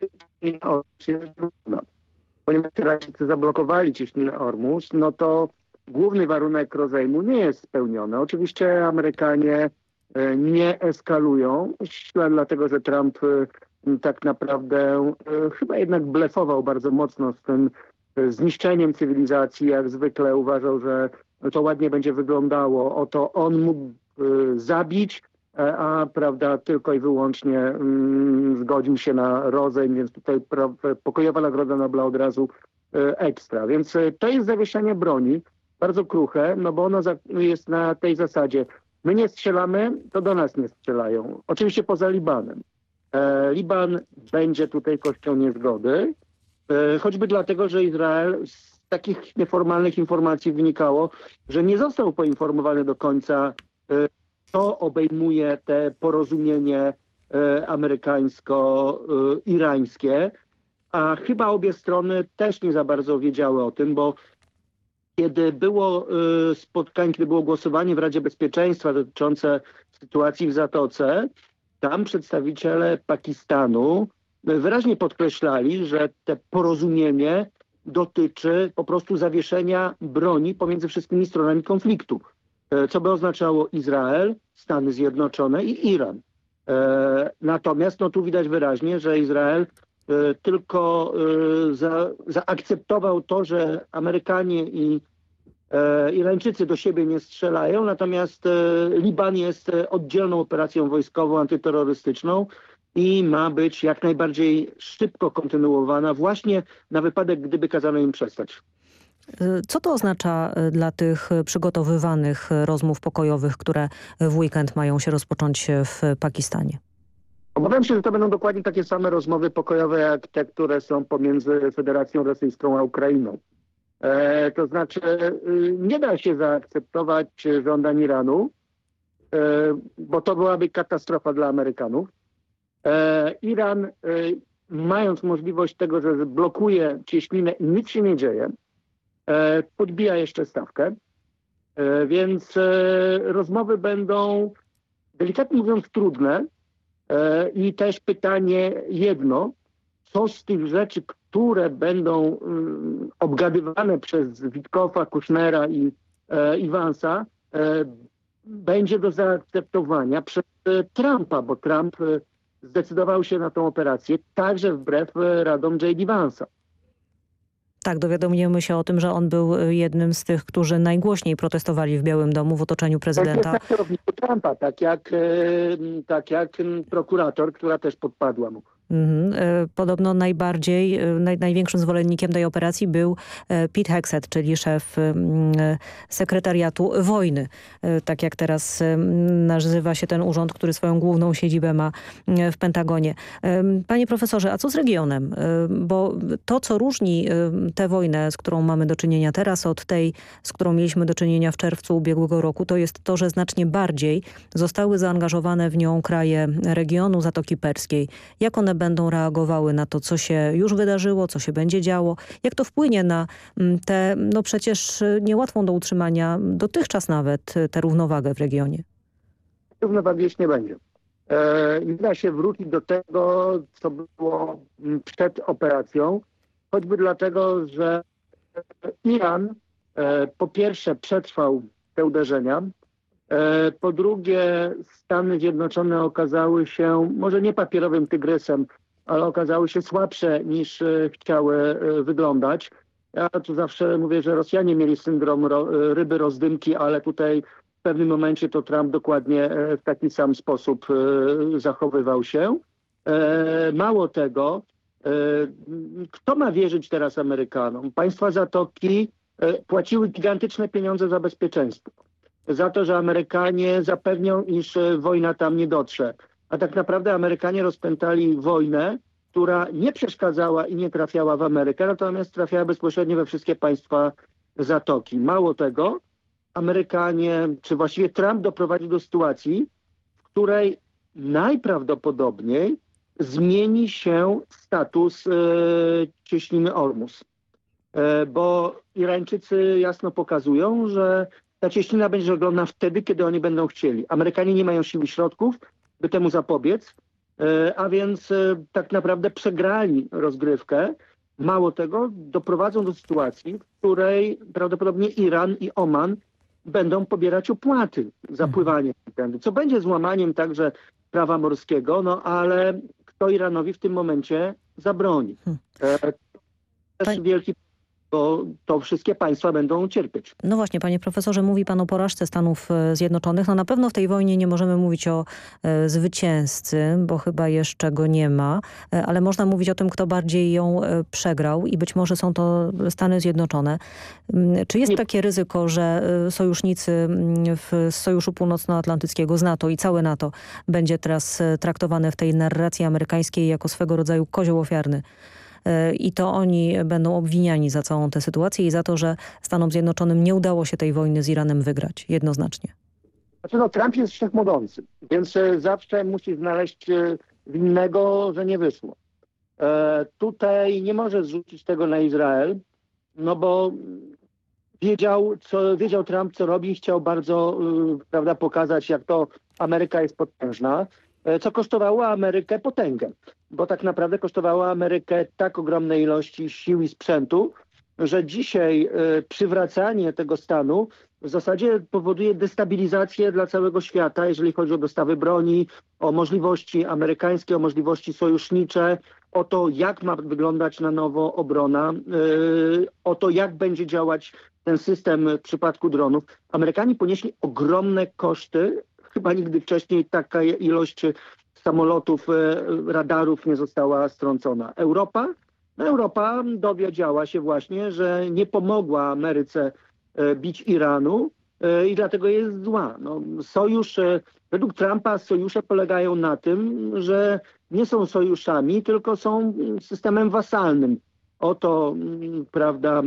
kiedy jest trudna. Ponieważ Irańczycy zablokowali cieśninę Ormus, no to główny warunek rozejmu nie jest spełniony. Oczywiście Amerykanie e, nie eskalują, dlatego, że Trump tak naprawdę chyba jednak blefował bardzo mocno z tym zniszczeniem cywilizacji. Jak zwykle uważał, że to ładnie będzie wyglądało. Oto on mógł e, zabić, e, a prawda tylko i wyłącznie mm, zgodził się na rozejm, więc tutaj pokojowa nagroda Nobla od razu e, ekstra. Więc e, to jest zawieszenie broni, bardzo kruche, no bo ono jest na tej zasadzie. My nie strzelamy, to do nas nie strzelają. Oczywiście poza Libanem. E, Liban będzie tutaj kością niezgody, choćby dlatego, że Izrael z takich nieformalnych informacji wynikało, że nie został poinformowany do końca, e, co obejmuje te porozumienie e, amerykańsko-irańskie, a chyba obie strony też nie za bardzo wiedziały o tym, bo kiedy było spotkanie, kiedy było głosowanie w Radzie Bezpieczeństwa dotyczące sytuacji w Zatoce, tam przedstawiciele Pakistanu wyraźnie podkreślali, że te porozumienie dotyczy po prostu zawieszenia broni pomiędzy wszystkimi stronami konfliktu, e, co by oznaczało Izrael, Stany Zjednoczone i Iran. E, Natomiast no, tu widać wyraźnie, że Izrael e, tylko za, zaakceptował to, że Amerykanie i Irańczycy do siebie nie strzelają, natomiast Liban jest oddzielną operacją wojskową, antyterrorystyczną i ma być jak najbardziej szybko kontynuowana właśnie na wypadek, gdyby kazano im przestać. Y, Co to oznacza y, dla tych przygotowywanych rozmów pokojowych, które w weekend mają się rozpocząć w Pakistanie? Obawiam się, że to będą dokładnie takie same rozmowy pokojowe, jak te, które są pomiędzy Federacją Rosyjską a Ukrainą. E, to znaczy, y, nie da się zaakceptować żądań Iranu, e, bo to byłaby katastrofa dla Amerykanów. E, Iran, e, mając możliwość tego, że blokuje cieśninę i nic się nie dzieje, e, podbija jeszcze stawkę. Więc rozmowy będą delikatnie mówiąc trudne i też pytanie jedno, co z tych rzeczy, które będą mm, obgadywane przez Witkowa, Kusznera i Iwansa, e, będzie do zaakceptowania przez Trumpa, bo Trump zdecydował się na tą operację także wbrew e, radom J.D. Vansa. Tak, dowiadomujemy się o tym, że on był y, jednym z tych, którzy najgłośniej protestowali w Białym Domu w otoczeniu Tak jest prezydenta. na kierowniku Trumpa, tak jak, e, tak jak prokurator, która też podpadła mu. Mhm. E, Podobno najbardziej, e, naj, największym zwolennikiem tej operacji był e, Pete Hexet, czyli szef sekretariatu wojny. Tak jak teraz nazywa się ten urząd, który swoją główną siedzibę ma w Pentagonie. Panie profesorze, a co z regionem? Bo to, co różni tę wojnę, z którą mamy do czynienia teraz, od tej, z którą mieliśmy do czynienia w czerwcu ubiegłego roku, to jest to, że znacznie bardziej zostały zaangażowane w nią kraje regionu Zatoki Perskiej. Jak one będą reagowały na to, co się już wydarzyło, co się będzie działo? Jak to wpłynie na mm, tę, no przecież y, niełatwą do utrzymania, dotychczas nawet, y, tę równowagę w regionie? Równowagi już nie będzie. E, Nie da się wrócić do tego, co było mm, przed operacją, choćby dlatego, że Iran e, po pierwsze przetrwał te uderzenia, e, po drugie Stany Zjednoczone okazały się może nie papierowym tygrysem, ale okazały się słabsze niż e, chciały e, wyglądać. Ja tu zawsze mówię, że Rosjanie mieli syndrom ro, ryby rozdymki, ale tutaj w pewnym momencie to Trump dokładnie e, w taki sam sposób e, zachowywał się. E, Mało tego, e, kto ma wierzyć teraz Amerykanom? Państwa Zatoki e, płaciły gigantyczne pieniądze za bezpieczeństwo. Za to, że Amerykanie zapewnią, iż e, wojna tam nie dotrze. A tak naprawdę Amerykanie rozpętali wojnę, która nie przeszkadzała i nie trafiała w Amerykę, natomiast trafiała bezpośrednio we wszystkie państwa Zatoki. Mało tego, Amerykanie, czy właściwie Trump doprowadził do sytuacji, w której najprawdopodobniej zmieni się status e, cieśniny Ormus. E, bo Irańczycy jasno pokazują, że ta cieśnina będzie żeglowna wtedy, kiedy oni będą chcieli. Amerykanie nie mają sił i środków, by temu zapobiec, e, a więc e, tak naprawdę przegrali rozgrywkę. Mało tego, doprowadzą do sytuacji, w której prawdopodobnie Iran i Oman będą pobierać opłaty za pływanie tędy, co będzie złamaniem także prawa morskiego, no ale kto Iranowi w tym momencie zabroni? E, to też wielki, bo to wszystkie państwa będą cierpieć. No właśnie, panie profesorze, mówi pan o porażce Stanów e, Zjednoczonych. No na pewno w tej wojnie nie możemy mówić o e, zwycięzcy, bo chyba jeszcze go nie ma, e, ale można mówić o tym, kto bardziej ją e, przegrał i być może są to Stany Zjednoczone. Mm, Czy jest takie ryzyko, że e, sojusznicy mm, w z Sojuszu Północnoatlantyckiego, z NATO i całe NATO będzie teraz e, traktowane w tej narracji amerykańskiej jako swego rodzaju kozioł ofiarny? I to oni będą obwiniani za całą tę sytuację i za to, że Stanom Zjednoczonym nie udało się tej wojny z Iranem wygrać jednoznacznie. Znaczy no, Trump jest wszechmogący, więc e, zawsze musi znaleźć e, winnego, że nie wyszło. E, tutaj nie może zrzucić tego na Izrael, no bo wiedział, co, wiedział Trump, co robi i chciał bardzo y, prawda, pokazać, jak to Ameryka jest potężna, co kosztowało Amerykę potęgę, bo tak naprawdę kosztowało Amerykę tak ogromnej ilości sił i sprzętu, że dzisiaj e, przywracanie tego stanu w zasadzie powoduje destabilizację dla całego świata, jeżeli chodzi o dostawy broni, o możliwości amerykańskie, o możliwości sojusznicze, o to, jak ma wyglądać na nowo obrona, yy, o to, jak będzie działać ten system w przypadku dronów. Amerykanie ponieśli ogromne koszty. Chyba nigdy wcześniej taka ilość samolotów, e, radarów nie została strącona. Europa? Europa dowiedziała się właśnie, że nie pomogła Ameryce e, bić Iranu e, i dlatego jest zła. No, sojusz, według Trumpa sojusze polegają na tym, że nie są sojuszami, tylko są systemem wasalnym. Oto, prawda,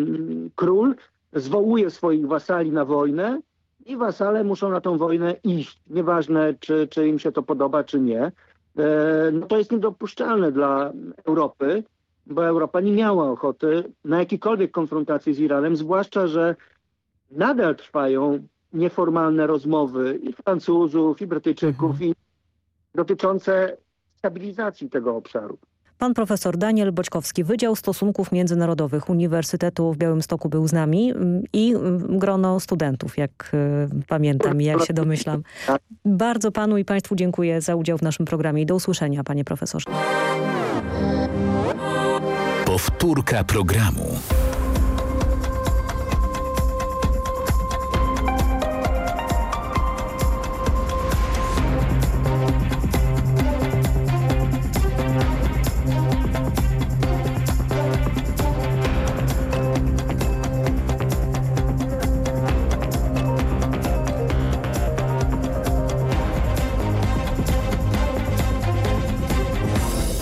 król zwołuje swoich wasali na wojnę i wasale muszą na tą wojnę iść. Nieważne, czy, czy im się to podoba, czy nie. e, no to jest niedopuszczalne dla Europy, bo Europa nie miała ochoty na jakiekolwiek konfrontacje z Iranem, zwłaszcza, że nadal trwają nieformalne rozmowy i Francuzów, i Brytyjczyków, i dotyczące stabilizacji tego obszaru. Pan profesor Daniel Boćkowski, Wydział Stosunków Międzynarodowych Uniwersytetu w Białymstoku był z nami mm, i mm, grono studentów, jak y, pamiętam i jak się domyślam. Bardzo panu i państwu dziękuję za udział w naszym programie i do usłyszenia, panie profesorze. Powtórka programu.